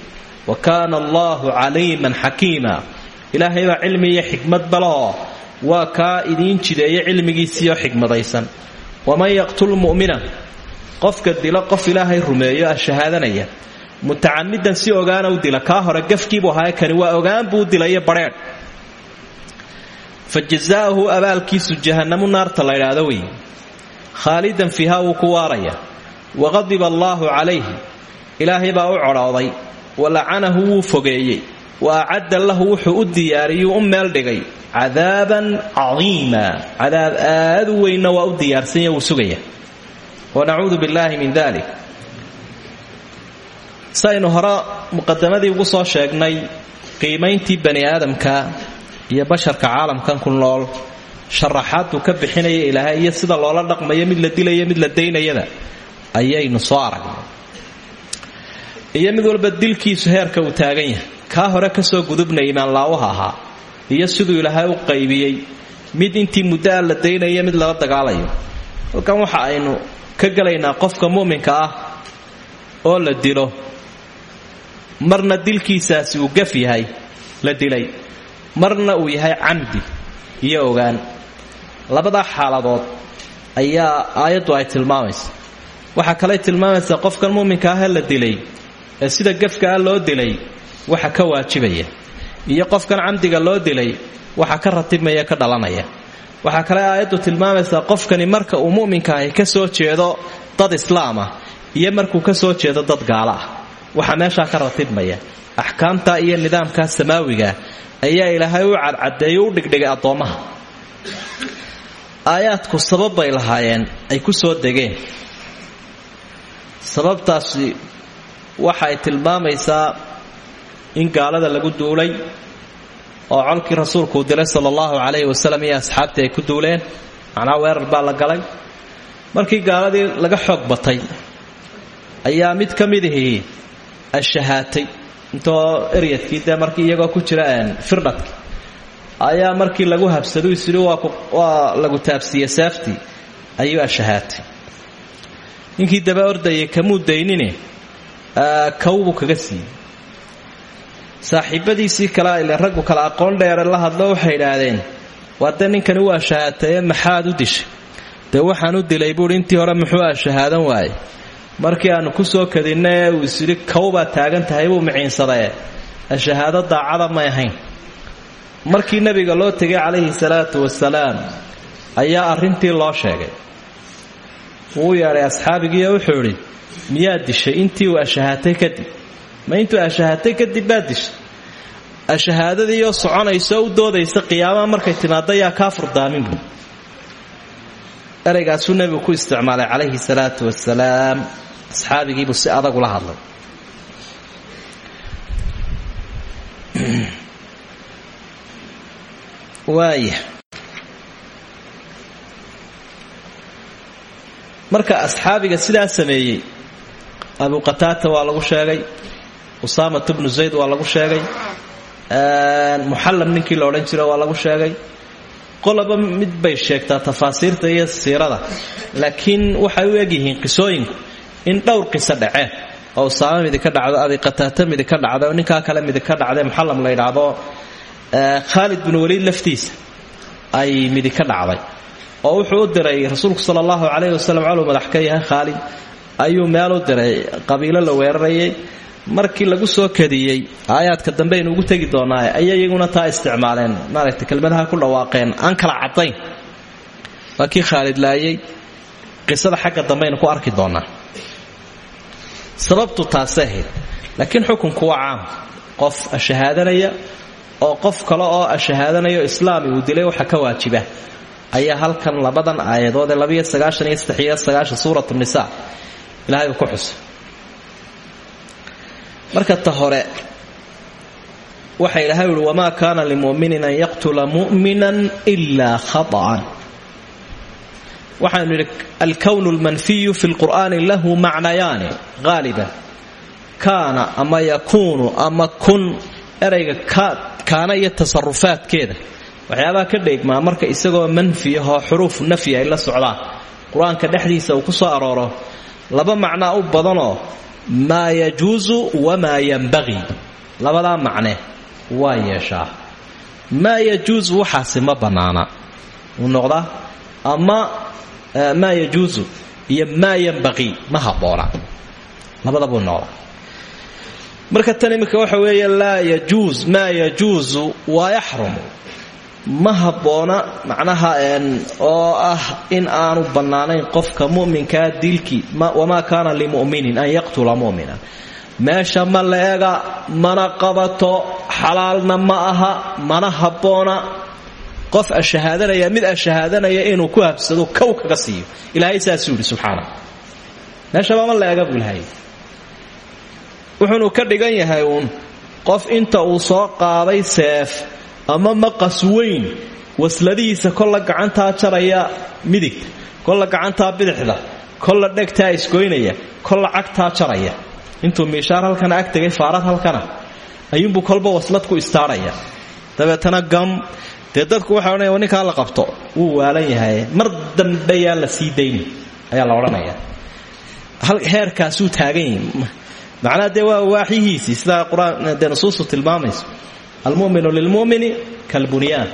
wa kaana allaahu caliiman xakiima. Ilaahay baa cilmi iyo xikmad baloo waa kaa idiin jideeye cilmigiisiioo xikmadaysan. Waman yaqtul mu'mina. Qofka dila qof ilaahay rumeeyo ah shahaadanaya. Mutacamidan si ogaana u dila. Kaa hore gafkiibuu ahaa kani waa ogaan buu dilayo badheedh fa abaalkiisu jahannamu naarta la ydhaahdo wey khaalidan fiiha wuu ku waaraya. Waqadiba allaahu calayhi. Ilaahay baa u codhooday. Wa lacanahu wuu fogeeyey. Wa acadda lahu wuxuu u diyaariyuu u meel dhigay. Cadaaban cadiima. Cadaab aad u weynna waa u diyaarsanya wuu sugaya. Wanacuudu billaahi min dalik saynu hore muqadamadii ugu soo sheegnay qiimayntii bani aadamka iyo basharka caalamkan ku nool sharaxaaduu ka bixinaya ilaahay iyo sida loola dhaqmayo mid la dilayo mid la daynayada ayaynu soo aragnay. Iyo mid walba dilkiisu heerka uu taagan yahay. Kaa hore ka soo gudubna imaanlaawaha ahaa iyo siduu ilaahay u qaybiyey mid intii muddoa la daynayo mid lala dagaalayo. Halkan waxa aynu ka gelaynaa qofka mu'minka ah oo la dilo. Marna dilkiisaasi uu gaf yahay la dilay. Marna uu yahay camdi iyo ogaan labadaa xaaladood ayaa aayaddu ay tilmaamaysa. Waxaa kaley tilmaamaysaa qofkan mu'minka ahee la dilay ee sida gafka ah loo dilay waxa ka waajibaya. Iyo qofkan camdiga loo dilay waxa ka ratibmaya ka dhalanaya. Waxaa kale aayaddu tilmaamaysaa qofkani marka uu mu'minka ahi ka soo jeedo dad islaamah iyo markuu ka soo jeedo dad gaalo ah. Waxaa meeshaa ka ratibmaya axkaamta iyo nidaamka samaawiga ayaa ilaahay u cadcadeeyo u dhigdhigay addoommaha aayaadku sabab bay lahaayeen ay ku soo degeen. Sababtaasi waxa ay tilmaamaysaa in gaalada lagu duulay oo colkii rasuulkuu dilay sala allahu calayhi wasalam iyo asxaabtii ay ku duuleen. Macnaa weerar baa la galay. Markii gaaladii laga xoog batay ayaa mid ka mid ihii ashahaatay. Intoo eryadkii dee markii iyagoo ku jira firdhadki ayaa markii lagu habsadu isiri waa lagu taabsiiye saaftii ayuu ashahaatay. Ninkii daba ordayay kamuu daynine kawbuu kaga siiyey. Saaxiibadiisii kale ile raggu kale aqoon dheere la hadlo waxay idhaahdeen waa dee ninkani waa shahaataye maxaad u dishay? Dee waxaan u dilay buui intii hore muxuu a waaye markii aanu ku soo kadinna ee uu isyidhi kawbaad taagan tahay buu miciinsadee? Shahaado daacada may ahayn markii nebiga loo tegay calayhi salaatu wasalaam ayaa arrintii loo sheegay. Wuu yeedhay asxaabigiiyo wuxuu idhi miyaad dishay? Intii uu ashahaatay kadib ma intuu ashahaatay kadib baad dishay. Ashahaadadiioo soconayso u doodaysa qiyaamaha markay timaado yaa kaa furdaamin buu. Ereygaasuu nebigu ku isticmaalay calayhi salaatu wasalaam asxaabigiibuu si adag ula hadlay waaya marka asxaabiga sidaa sameeyey abu qataata waa lagu sheegay usaamat bnu zayd waa lagu sheegay muxallam ninkii la odhan jiro waa lagu sheegay. Qolaba mid bay sheegtaa tafaasiirta iyo siirada laakiin waxay u egyihiin qisooyinku. In dhowr qiso dhaceen oo usaame midi ka dhacdo abi qataata midi ka dhacday oo ninkaa kale midi ka dhacday muxallam la yidhaahdo khaalid bin waliid laftiisa ay midi ka dhacday oo wuxuu u diray rasuulku sala allahu calayhi wasalam coluu madax ka yahay khaalid ayuu meel diray qabiilo la weerarayay. Markii lagu soo kadiyey aayaadka dambe aynu ugu tegi doonaa ayay iyaguna taa isticmaaleen. Maaragtay kelmadaha ku dhawaaqeen aan kala caddayn. Waa kii laayay qisada xagga dambeaynu ku arki doonaa sababtu taasay ahayd laakiin xukunku waa qof ashahaadanaya oo qof kale oo ashahaadanaya islaami uu dilay waxa ka waajiba. Ayaa halkan labadan aayadood ee labiyo sagaashan iyo saddexiyo sagaashan suuratu nisa ilahay uu ku xusay marka ta hore waxa ilahay uhi wamaa kaana limuminin an yaqtula mu'minan ilaa khata'an. Waxaanu yidhi alkown lmanfiyu fi lqur'aani lahu macnayaani haaliban kaana ama yakuunu ama kun erayga kaana iyo tasarufaadkeeda waxyaabaha ka dheegmaa marka isagoo manfiyahoo xuruuf nafyi ay la socdaan. Qur'aanka dhexdiisa uu ku soo arooro laba macnaa u badanoo maa yajuusu wamaa yanbagii labadaa macne waa yeeshaa. Maa yajuusu waxaasi ma bannaana. Uu noqdaa ama maa yajuusu iyo maa yanbaqii ma habboona labadabuu noqdaa marka tan iminka waxa weeye laa yajuus maa yajuusu waa yaxrum ma habboona macnaha oo ah in aanu bannaanayn qofka mu'minkaa dilkii wamaa kaana limuminin an yaqtula mumina. Meesha ma leega mana qabato xalaalna ma aha mana habboona qof ashahaadanaya mid ashahaadanaya inuu ku habsado kow kaga siiyo. Ilaahay saasuu yidhi subxaana. Ma leega buu wuxuunu ka dhigan yahay uun. Qof inta uu soo qaaday seef ama maqas weyn wasladihiisa kolla gacantaa jaraya midigta kolla gacantaa bidixda kolla dhegtaa isgoynaya kolla cagtaa jaraya. Intuu miishaar halkana ag faarad halkana ayuunbuu kolba waslad ku istaarhaya dabeetana gam dadku waxay odhanaya ninkaa la qabto. Wuu waalan yahay. Mar dambe yaan la sii ayaa la odhanaya heerkaasuu taagan yihi macnaha dee waa waaxyihiisii sidaa qur'aan dee nusuustu tilmaamayso. Almuminu lilmumini kalbunyaan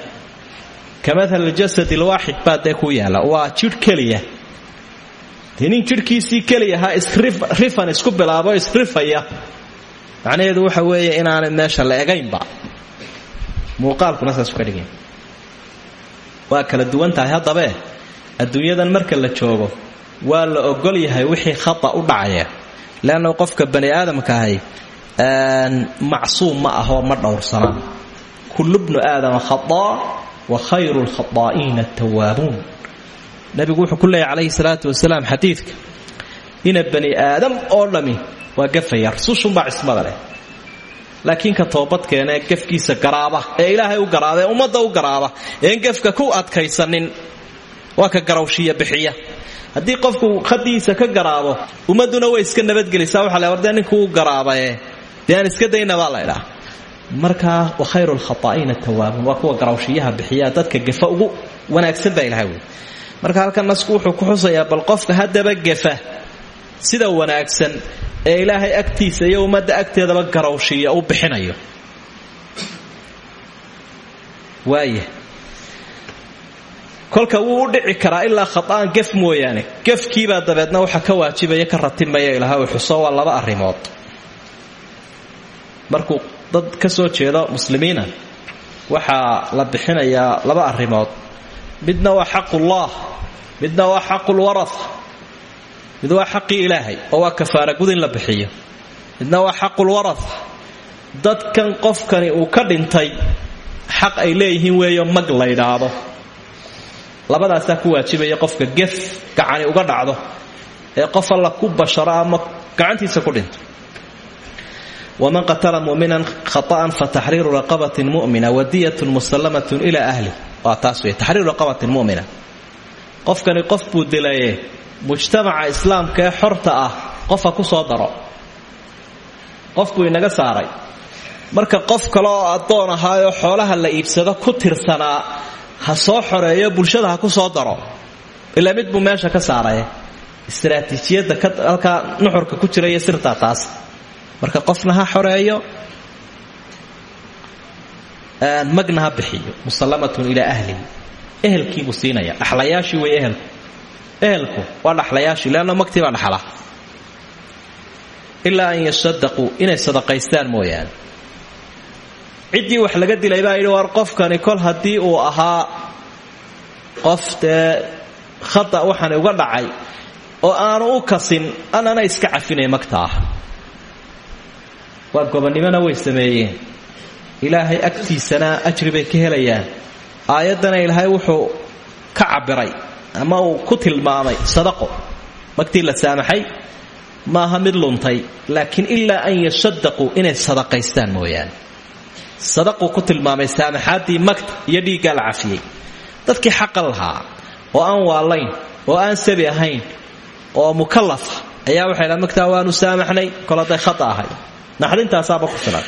ka maal jasad lwaaxid baa dee ku yaalla. Waa jidh keliya. Dee nin jidhkiisii keliyahaa rifan isku bilaabo isrifaya macnaheedu waxa weeye inaanay meesha la egaynba. Muuqaalkuna saasu ka dhigay waa kala duwan tahay adduunyadan marka la joogo waa la ogol yahay wixii khata u dhacaya leanna qofka bani aadamka ahay macsuum ma ahoo ma dhowrsana kullu bnu aadama khaaa wa khayru lkhataa'iina tawaabuun nabigu wuxuu ku leeyahy calayhi salaatu wasalaam xadiidka ina bani aadam oo dhammi waa gafaya rusushunbaa cismada leh laakiin ka toobadkeenee gafkiisa garaaba ee ilaahay u garaaba ee u garaaba een gefka ku adkaysanin waa ka garawshiya bixiya haddii qofku khadiisa ka garaabo ummaduna way iska nabadgelisaa. Waxa le wardee ninkuu garaabae dee aan iska dayna baa la ydhaa markaa wa khayru lkhataa'iina tawaabuun waa kuwa garawshiyaha bixiya dadka gefa ugu wanaagsan baa ilahay wey marka halkan nasku wuxuu ku xusayaa bal qofka haddaba gefa sida wanaagsan ee ilaahay agtiisa iyo ummadda agteedaba garawshiya u bixinayo. Waaya kolka wuu u dhici karaa ilaa khata'an gef mooyaane. Gefkiibaa dabeedna waxa ka waajibaya ka ratibmaya ilahay uu xuso waa laba arrimood. Markuu dad ka soo jeedo muslimiina waxaa la bixinayaa laba arrimood. Midna waa xaqullah midna waa xaqulwaratha mid waa xaqii ilaahay oo waa kafaara gud in la bixiyo. Midna waa xaqulwaratha dadkan qofkani uu ka dhintay xaq ay leeyihiin weeyo mag la ydhaado labadaasaa ku waajibaya qofka gef gacani uga dhacdo ee qof ku basharo ama gacantiisa ku dhinto. waman qatala muminan khaطa'an fataxriiru raqabatin mu'mina wadiyatun musallamatun ila ahli. waa taas wey raqabatin mu'mina. qofkani qof buu dilaye mujtamaca islaamka ee ah qofa ku soo daro. qof buu inaga saaray. marka qof kale oo addoon ahaayoo xoolaha la iibsado ku tirsanaa ha soo xoreeyo bulshada ha ku soo daro. Ilaa mid buu meesha ka saaray. Istaraatiijiyadda halkaa nuxurka ku jira iyo taas. Marka qofna ha xoreeyo magna ha bixiyo musallamatun ilaa ahlihi ehelkiibuu siinaya dhaxlayaashii way ehelku. Ehelku waa dhaxlayaashii leanna magtii baa an yasadaquu inay sadaqaystaan mooyaane ciddii wax laga dilay baa yidhi war qofkani kol haddii uu ahaa qof dee khata waxani uga dhacay oo aanu u kasin anana iska cafinay magta ah waa gobonnimona way sameeyeen. Ilaahay agtiisana ajri bay ka helayaan. Aayaddana ilaahay wuxuu ka cabbiray ama uu ku tilmaamay sadaqo magtii la saamaxay maaha mid luntay laakiin ilaa an yasadaquu inay sadaqaystaan mooyaane sadaquu ku tilmaamay saamaxaaddii magta iyo dhiiggaa la cafiyey. Dadkii xaqa lahaa oo aan waalayn oo aan sabi ahayn oo mukallafa ayaa waxay dhaha magtaa waanu saamaxnay kol hadday khata ahay ku filan.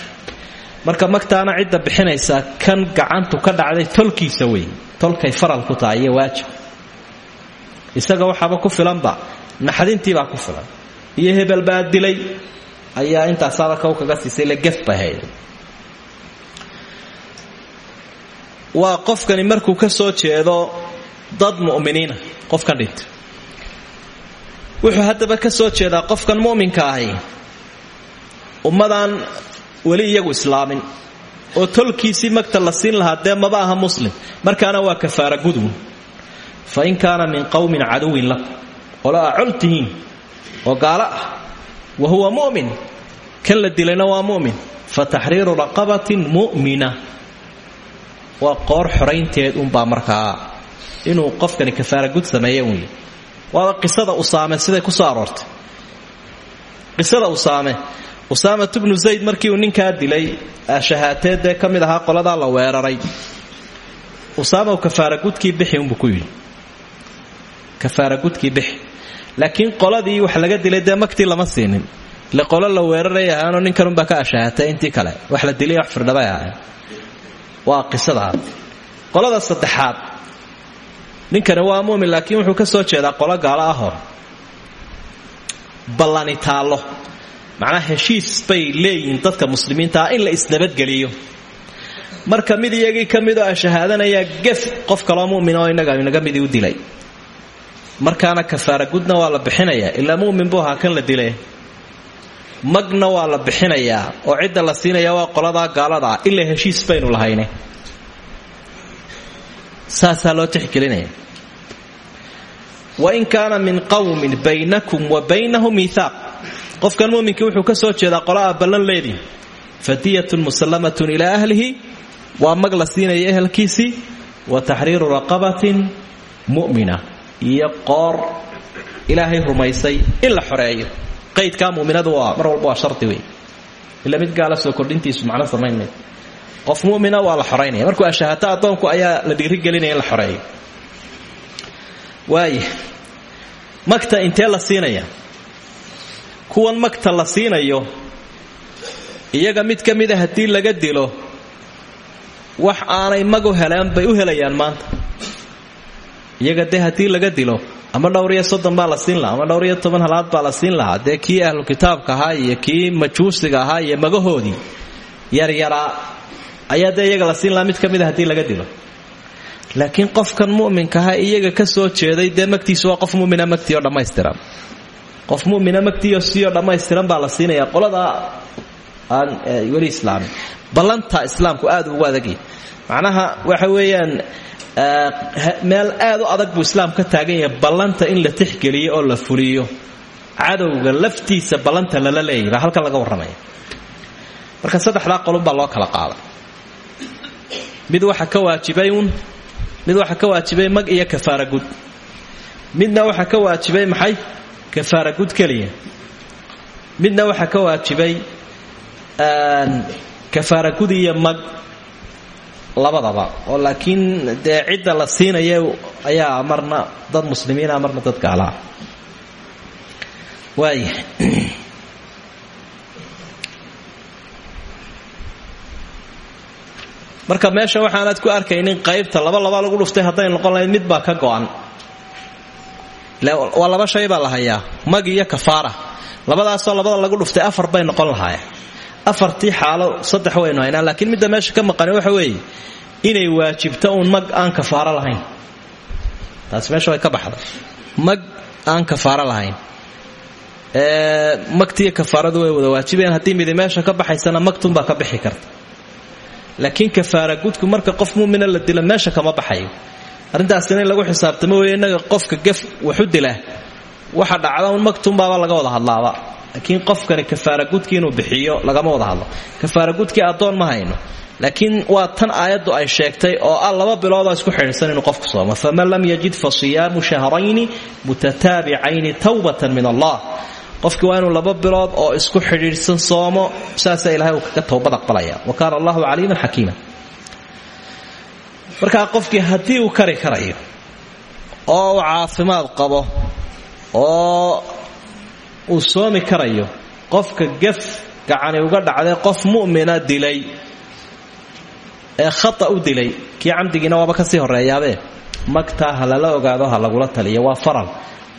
Marka magtaana cidda bixinaysaa kan gacantu ka dhacday tolkiisa wey tolkay faral ku tahay waajib. Isaga waxaaba ku filanba naxdintiibaa ku filan. Iyo hebel baa dilay ayaa intaasaaba kow kaga siisay le gef bay hayd waa qofkani markuu ka soo jeedo dad mu'miniina qofkan dhinta wuxuu haddaba ka soo jeedaa qofkan mu'minka ahi. Ummadaan weli iyagu islaamin oo tolkiisii magta la siin lahaa dee maba aha muslim markaana waa kafaara gudun fa in kaana min qowmin caduwin lakum ola aa col tihiin oo gaalo ah wa huwa mu'min kan la dilayna waa mu'min. Fa taxriiru raqabatin mu'mina waa qoor xoraynteed unbaa markaa inuu qofkani kafaara gud sameeya uun waaba qisada usaame siday ku soo aroortay. Qisada usaame. Usaamat bnu zayd markii uu ninkaa dilay shahaateedee ka mid ahaa qoladaa la weeraray. Usaama kafaara gudkii bixi unbuu ku yidhi. Kafaara gudkii bixi. Laakiin qoladii wax laga dilay dee magtii lama siinin. Ile qolo la weeraray ahaanoo ninkanunbaa ka ashahatay intii kale. Wax la dilay wax firdhabay ahayn waa qisadaad qolada saddexaad. Ninkani waa mumin laakiin wuxuu ka soo jeedaa qolo gaalo ahoo ballani taallo. Macnaa heshiis bay leeyihiin dadka muslimiintaa in la isnabadgeliyo. Marka mid iyagii ka midoo a shahaadanayaa gef qof kaloo mumin oo inaga inaga midii u dilay. Markaana kafaara gudna waa la bixinayaa ilaa mumin buu ahaa kan la dilay magna waa la bixinayaa oo cidda la siinaya waa qoladaa gaalada ah ilaa heshiis baynu lahayne saasaa loo tixgelinaya. Wain kaana min qawmin baynakum wa baynahum miihaaq qofkan muminkii wuxuu ka soo jeedaa qola a ballan leedii fadiyatun musallamatun ilaa ahlihi. Waa mag la siinaya ehelkiisii. Wa taxriiru raqabatin mu'mina. Iyo qoor ilaahay rumaysay in la xoreeyo qaydkaa muminadu mar walba waa shardi wey ila mid gaala soo kordhintiisu macno samayn mayso qof mumina waa la xoraynaya markuu ashahaato addoonku ayaa la dhiirigelinaya in la xoreeyo. Waaya magta intee la siinaya kuwan magta la siinayo iyaga mid ka mida haddii laga dilo wax aanay mag u heleen bay u helayaan maanta. Iyaga dee haddii laga dilo ama dhowr iyo soddon baa la siin lahaa ama dhowr toban halaad baa la siin lahaa. Dee kii ahlu kitaabka ahaa iyo kii majuusiga ahaa iyo magahoodii yaryaraa ayaa dee la siin lahaa mid ka mida haddii laga dilo. Laakiin qofkan muminkaha iyaga ka soo jeeday dee magtiisu waa qof mumina magtii oo dhammaystiran. Qof mumina magtiio sioo dhammaystiran baa la siinaya. Qolada aan weli islaamin ballanta islaamku aad ugu adagya macnaha waxa weeyaan meel aad u adag buu islaam ka taagan yahay ballanta in la tixgeliyo oo la fuliyo cadowga laftiisa ballanta lala leeyahy baa halkan laga warramaya marka saddexdaa qolunbaa loo kala qaaday mid waxa ka waajibay mid waxaa ka waajibay mag iyo kafaara gud. Midna waxaa ka waajibay maxay? Kafaara gud keliya. Midna waxaa ka waajibay kafaara gud iyo mag labadaba oo laakiin dee cidda la siinaya ayaa marna dad muslimiina marna dad gaalaa waaya <clears throat> marka meesha waxaanaad ku arkaynin qaybta laba laba lagu dhuftay hadday noqon lahayd mid baa ka go'an. Waa laba shay baa la hayaa mag iyo kafaara. Labadaasoo labada lagu dhuftay afar bay noqon lahaayeen afartii xaalo saddex waynu haynaa laakiin midda meesha ka maqani waxa weeye inay waajibto uun mag aan kafaaro lahayn. Taasi meesha ka baxday. Mag aan kafaaro lahayn. Magtiiyo kafaaradu way wada waajibayaan haddii midi meesha ka baxaysana magtunbaa ka bixi karta. Laakiin kafaara gudku marka qof mumina la dilo meesha kama baxayo. Arrintaasina in lagu xisaabtamo innaga qofka gef waxu dila waxa dhacda un magtunbaaba laga wada hadlaaba laakiin qofkani kafaara gudkii inuu bixiyo lagama wada hadlo. Kafaara gudkii addoon ma hayno. Laakiin waa tan aayaddu ay sheegtay oo ah laba biloodoo isku xidhiidhsan inuu qofku soomo. Faman lam yajid fa siyaamu shahrayni mutataabicayni tawbatan min allah. Qofkii waa inuu laba bilood oo isku xidhiidhsan soomo saasaa ilahay uu kaga towbad aqbalaya. Wa kaana allahu caliiman xakiima. Markaa qofkii haddii uu kari karayo oo caafimaad qabo oo uu soomi karayo qofka gef gacani uga dhacday qof mu'mina dilay ee khata u dilay kii camdigiina waaba ka sii horeeyaabee magtaa ha lala ogaado ha lagula taliyo waa faral.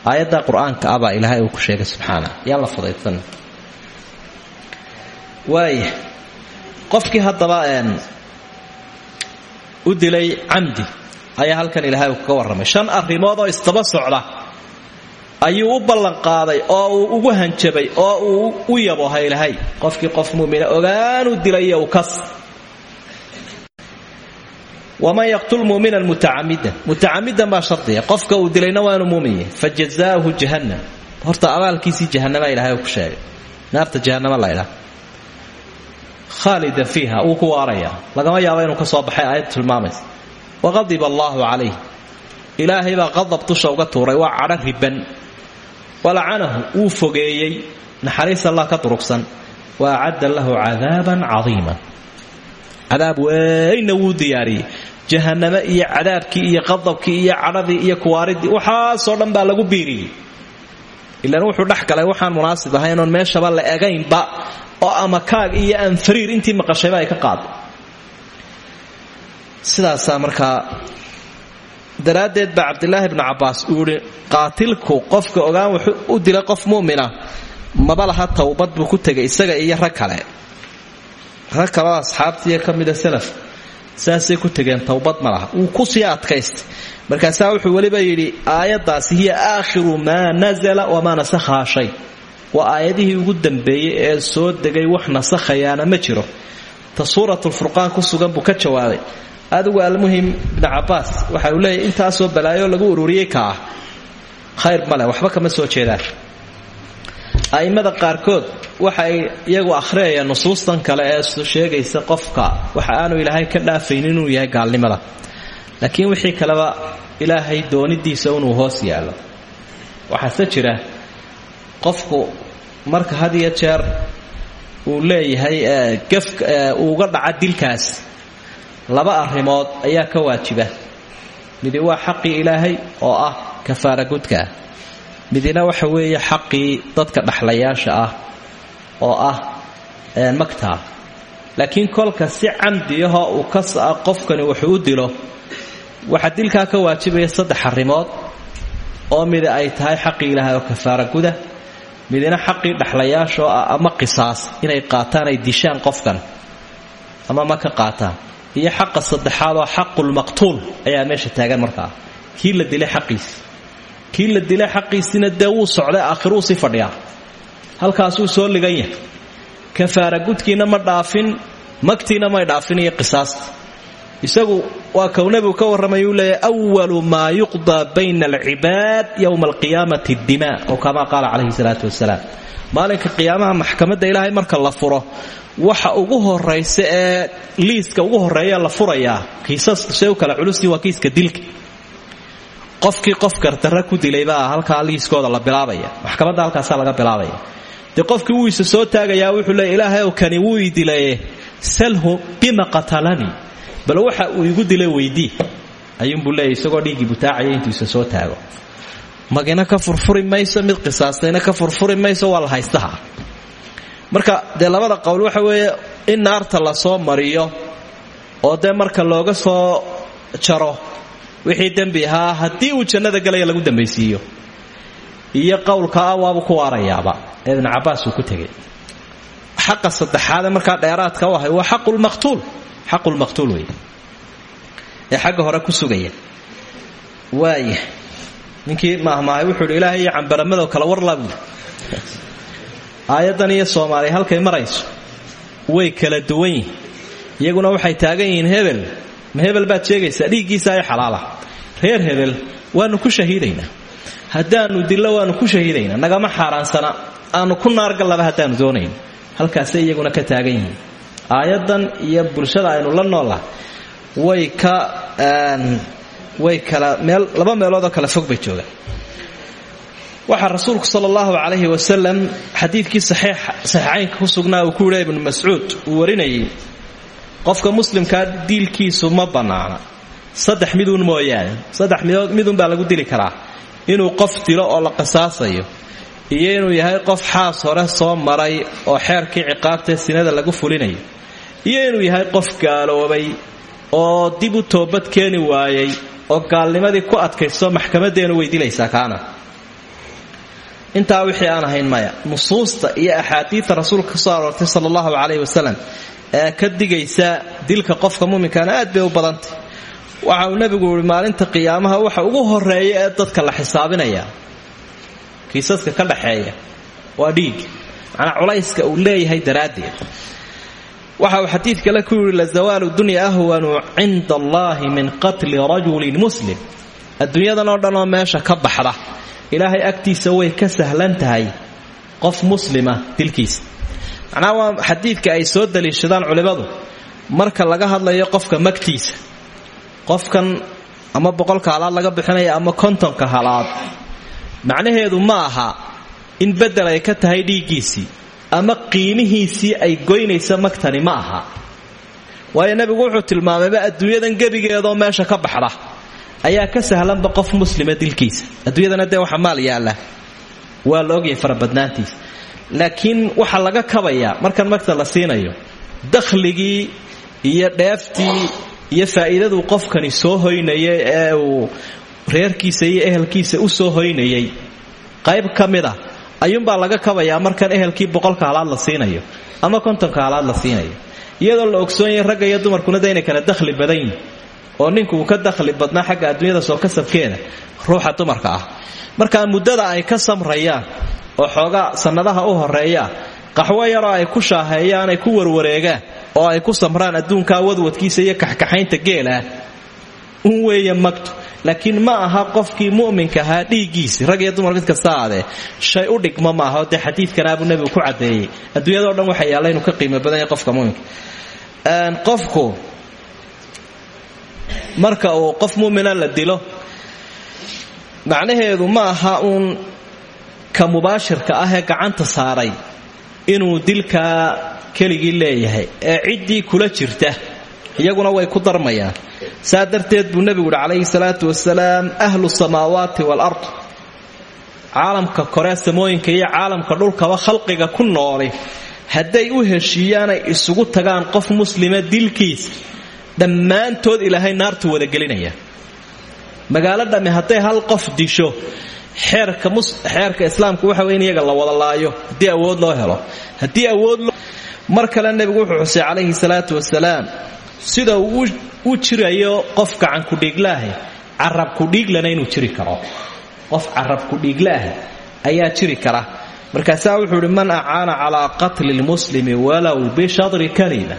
Aayadda qur'aanka ah ilaahay uu ku sheegay subxaana yaan la fudaysan waaya qofkii haddaba u dilay camdi ayaa halkan ilaahay uu kaga warramay. Shan arrimood oo isdaba socda ayuu u ballanqaaday oo uu ugu hanjabay oo uu u yaboha ilaahay qofkii qof mumina ogaanu dilay u kas. Waman yaqtul muminan mutacamidan mutacamidan baa shardiya qofka uu dilayna waa inuu muumin yahay. Fa jahannam. Horta abaalkiisii jahannama ilahay ku sheegay. Naarta jahannama laydhaa khaalidan fiiha wuu ku waarayaa lagama yaabo inuu ka soo baxay aayad tilmaamaysa waqadiba allaahu calayh ilaahay baa qadab dusha uga tuuray waa riban walacanahu wuu fogeeyey. Naxariis allah ka durugsan. Wa acadda lahu cadaaban cadiiman. Cadaab weynna wuu diyaariyey. Jahaname iyo cadaabkii iyo qadabkii iyo cadhadii iyo kuwaaridii waxaasoo dhan baa lagu biiriyey. Ilaan wuxuu dhex galay waxaan munaasib ahayn oon meeshaba la egaynba oo ama kaag iyo anfariir intii maqashayba ay ka qaado sidaasaa markaa daraaddeed baa cabdilaahi bnu cabbaas uu yihi qaatilku qofka ogaan wuxuu u dilay qof mu'mina maba laha towbad buu ku tegay isaga iyo rag kale. Rag kaleo asxaabtiiyo ka salaf saasay ku tegeen towbad ma laha. Wuu ku sii adkaystay. Markaasaa wuxuu weliba yidhi aayaddaasi hiya aakhiru maa nazala wamaa nasakhaha shay. Waa aayadihii ugu dambeeyey ee soo degay wax nasakhayaana ma jiro. Ta suuratulfurqaan ku sugan buu ka jawaabay adigu almuhim ibnu cabbaas waxa uu leeyahy intaasoo balaayo lagu ururiyey ka ah khayr male waxba kama soo jeedaan. A'immada qaarkood waxay iyagu akhriyayaan nusuustan kale ee sheegaysa qofka. Waxa aanu ilaahay ka dhaafayn inuu yahay gaalnimada. Laakiin wixii kaleba ilaahay doonidiisa inuu hoos yaallo. Waxaase jira qofku marka had iyo jeer uu leeyahay gaf uuga dhaca dilkaas laba arrimood ayaa ka waajiba. Midi waa xaqii ilaahay oo ah kafaara gudkaa midina waxa weeye xaqii dadka dhaxlayaasha ah oo ah magtaa laakiin kolka si camdiyahoo uu kasaa qofkani wuxuu dilo waxaa dilkaa ka waajibaya saddex arrimood oo midi ay tahay xaqii ilaahay oo kafaara guda midina xaqii dhaxlayaasha ah ama qisaas inay qaataan ay dishaan qofkan ama ma ka qaataan iyo xaqa saddexaad oo xaqulmaqtuul ayaa meesha taagan markaa. Kii la dilay xaqiisi kii la dilay xaqiisina dee wuu socday aakhiruu sii fadhiyaa. Halkaasuu soo ligan yahay. Kafaara gudkiina ma dhaafin magtiina may dhaafin iyo qisaasta. Isagu waa kow nebigu ka warramayuu leeyahy walu maa yuqdaa bayna alcibaad yowma alqiyaamati dima oo kamaa qaala calayhi salaatu wasalaam maalinka qiyaamaha maxkamadda ilaahay marka la furo waxa ugu horaysa ee liiska ugu horreeya la furayaa kiisasku see u kala culustii waa kiiska dilka. Qofkii qof gardarra ku dilaybaa halkaa liiskooda la bilaabaya maxkamadda halkaasaa laga bilaabaya. Dee qofkii wuu isa soo taagayaa wuxuu leey ilaahay ow kani wuu i salhu bima qatalanii bal waxa uu igu dilay weydii. Ayuunbuu leeyay isagoo dhiiggii butaacaya soo taago magina ka furfuri mayso mid qisaastayna ka furfuri mayso waa haystaha. Marka dee labada qowl waxa weeye in naarta la soo mariyo oo dee marka looga soo jaro wixii dembi ahaa haddii uu jannada galaya lagu dambaysiiyo. Iyo qowlka ah ku waarayaaba ee ibnu uu ku tegay xaqa saddexaade markaa dheeraadka u ahay waa xaqulmaqtuul xaqulmaqtuul wey ee xagga hore ku sugaya. Waaya ninkii maahmaahay wuxuu ilaahay iyo cambaramadoo kale warlaa buui aayaddan iyo soomaaliya halkay marayso way kala duwan iyaguna waxay taagan yihiin hebel ma hebel baad sheegaysaa dhiiggiisa xalaala. Reer hebel waanu ku shahiidaynaa. Haddaanu dillo waanu ku shahiidaynaa. Nagama xaaraansana. Aanu ku naargallaba haddaanu doonayn. Halkaasay iyaguna ka taagan yihiin. Aayaddan iyo bulshada aynu la noolah way ka way kala meel laba meeloodoo kala fog bay joogaan. Waxaa rasuulku sala allahu calayhi wasalam xadiidkii saxiixaynka ku sugnaa uu ku yidha ibnu mascuud uu warinayay qofka muslimkaa diilkiisu ma bannaana saddex miduun mooyaane saddex midood midunbaa lagu dili karaa. Inuu qof dilo oo la qisaasayo iyo inuu yahay qof xaas hore soo maray oo xeerkii ciqaabtae sinada lagu fulinayo. Iyo inuu yahay qof gaaloobay oo dib u toobad keeni waayey oo gaalnimadii ku adkaysto maxkamadeenu way dilaysaa kaana. Intaa wixii aan ahayn maya nusuusta iyo axaadiida rasuulka ka soo aroortay sala allahu calayhi wasalam ee ka digaysa dilka qofka muminkaana aad bay u badantay. Waxa uu nebigu yihi maalinta qiyaamaha waxa ugu horreeya ee dadka la xisaabinaya. Kiisaska ka dhaxeeya waa dhiig. Macnaa culayska uu leeyahay daraaddeed waxa uu xadiid kale ku yidhi lazawaalu dunya ahwanu cinda allahi min qatli rajulin muslim. Adduunyadan oo dhan oo meesha ka baxda ilaahay agtiisa way ka sahlan tahay qof muslima dilkiisa. Macnaha waa xadiidka ay soo daliishadaan culimmadu marka laga hadlayo qofka magtiisa qofkan ama boqolka halaad laga bixinaya ama kontonka halaad macnaheedu ma aha in bedel ay ka tahay dhiiggiisii ama qiimihiisii ay goynaysa magtani ma aha. Waayo nebigu wuxuu tilmaamayba adduunyadan gebigeedoo meesha ka baxda. Ayaa ka sahlanba qof muslima dilkiisa. Adduunyadana dee waxa maal yaalla. Waa la ogyahay laakiin waxaa laga kabayaa markan magta la siinayo dakhligii iyo dheeftii iyo faa'iidaduu qofkani soo hoynayay ee uu reerkiisa iyo ehelkiisa u soo hoynayay qayb ka mid a ayuunbaa laga kabayaa markan ehelkii boqolka halaad la siinayo. Ama kontonka halaad la siinayo. Iyadoo la ogsoonyay ragga iyo dumarkuna de inay kala dakhli badan oo ninku ka dakhli badnaa xagga adduunyada soo kasabkeeda ruuxa dumarka ah. Markaa muddada ay ka samrayaan oo xoogaa sannadaha u horreeya qaxwo yaroo ay ku shaaheeyaan ay ku warwareegaan oo ay ku samraan adduunkaa wadwadkiisa iyo kaxkaxaynta geelah un weeye magtu laakiin ma aha qofkii mu'minka ahaa dhiiggiisi. Rag iyo dumar mid kasta aadee shay u dhigma maaha dee xadiidkanaabuu nebigu ku caddeeyey. Adduunyadao dhan waxa yaalla inuu ka qiimo badan yahay qofka muminka. Qofku marka uu qof mumina la dilo macnaheedu ma aha uun ka mubaashirka ah ee gacanta saaray inuu dilkaa keligii leeyahay ee ciddii kula jirta iyaguna way ku darmayaan saa darteed buu nebigu calayhi salaatu wasalaam ahlu samaawaati waalard caalamka kore samooyinka iyo caalamka dhulkaba khalqiga ku nooli hadday u heshiiyaanay isugu tagaan qof muslima dilkiisa dhammaantood ilaahay naartu wadagelinaya magaalo dhamme hadday hal qof disho xeerka islaamku waxa wey iyaga la wada laayo haddii awood loo helo. Haddii awood mar kale nebigu wuxuu xusay calayhi salaatu wasalaam sida uu u jirayo qof gacankudhiiglaah carabkudhiiglana inuu jiri karo. Qof carabkudhiiglaah ayaa jiri kara. Markaasaa wuxuu ihi man acaana calaa qatli lmuslimi walow bishadri kalima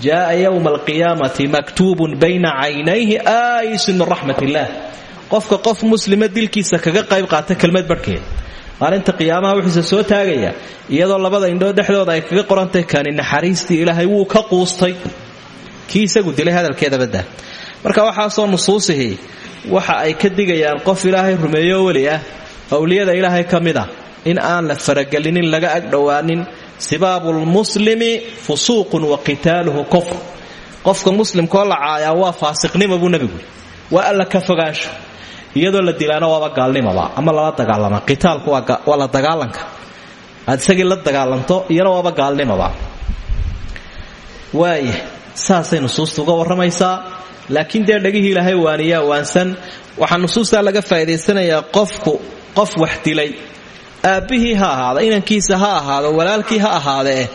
jaaa yowma alqiyaamati maktuubun bayna caynayhi aayisun min raxmat qofka qof muslima dilkiisa kaga qayb qaata kelmad barhkeed maalinta qiyaamaha wuxuuse soo taagaya iyadoo labada indhood dhexdooda ay kaga qorantay kani naxariistii ilaahay wuu ka quustay kii isagu dilay hadalkeedabada marka waxaasoo nusuusihii waxa ay ka digayaan qof ilaahay rumeeyo weli ah awliyada ilaahay ka mid a in aan la faragelinin laga agdhowaanin sibaabu lmuslimi fusuuqun wa qitaaluhu kufr. Qofka muslimkoo la caayaa waa faasiqnimo buu nebigu waa alla ka fogaansho. Iyadoo la dilaana waaba gaalnimaba ama lala dagaalama. Qitaalku waa la dagaalanka. Aad isagii la dagaalanto iyana waaba gaalnimaba. Waaya saasay nusuusta uga warramaysaa. Laakiin dee dhagihii ilaahay waaniyaa waansan. Waxaa nusuustaa laga faa'idaysanayaa qofku qof wax dilay. Ha ahaado inankiisa ha ahaado walaalkii ha ahaadee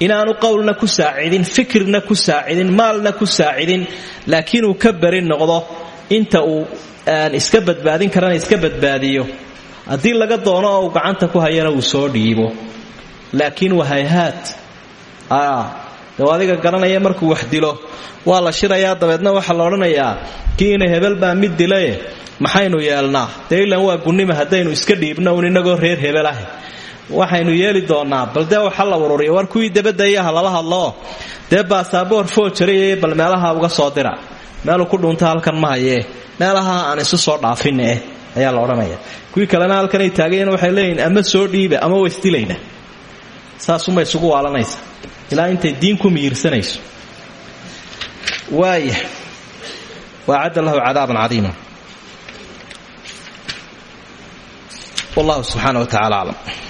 inaanu qowlna ku saacidin fikirna ku saacidin maalna ku saacidin laakiin uu ka noqdo inta uu iska badbaadin karana iska badbaadiyo. Haddii laga doono oo gacanta ku hayana uu soo dhiibo. Laakiin wahayhaad dee adiga garanaya markuu wax dilo. Waa la shirayaa dabeedna waxaa la odhanayaa kii ina hebel baa mid dilaye maxaynu yeelnaa? Dee waa gunnima haddaynu iska dhiibno un inagoo reer hebel ah waxaynu yeeli doonaa bal waxa la ururiya war kuwii dabadayaha lala hadloo dee baasaboor foojariy bal meelaha uga soo dira. Meeluu ku dhunta halkan ma hayee meelaha aan isu soo dhaafin eh ayaa la odhanaya. Kuwii kalena halkanay taagayen waxay leeyihiin ama soo dhiiba ama waisdilayna saasuma isugu waalanaysa. Ilaa intay diin ku miyirsanayso waaya waacadda lahu cadaaban cadiima wallahu subxaana wa tacala aclam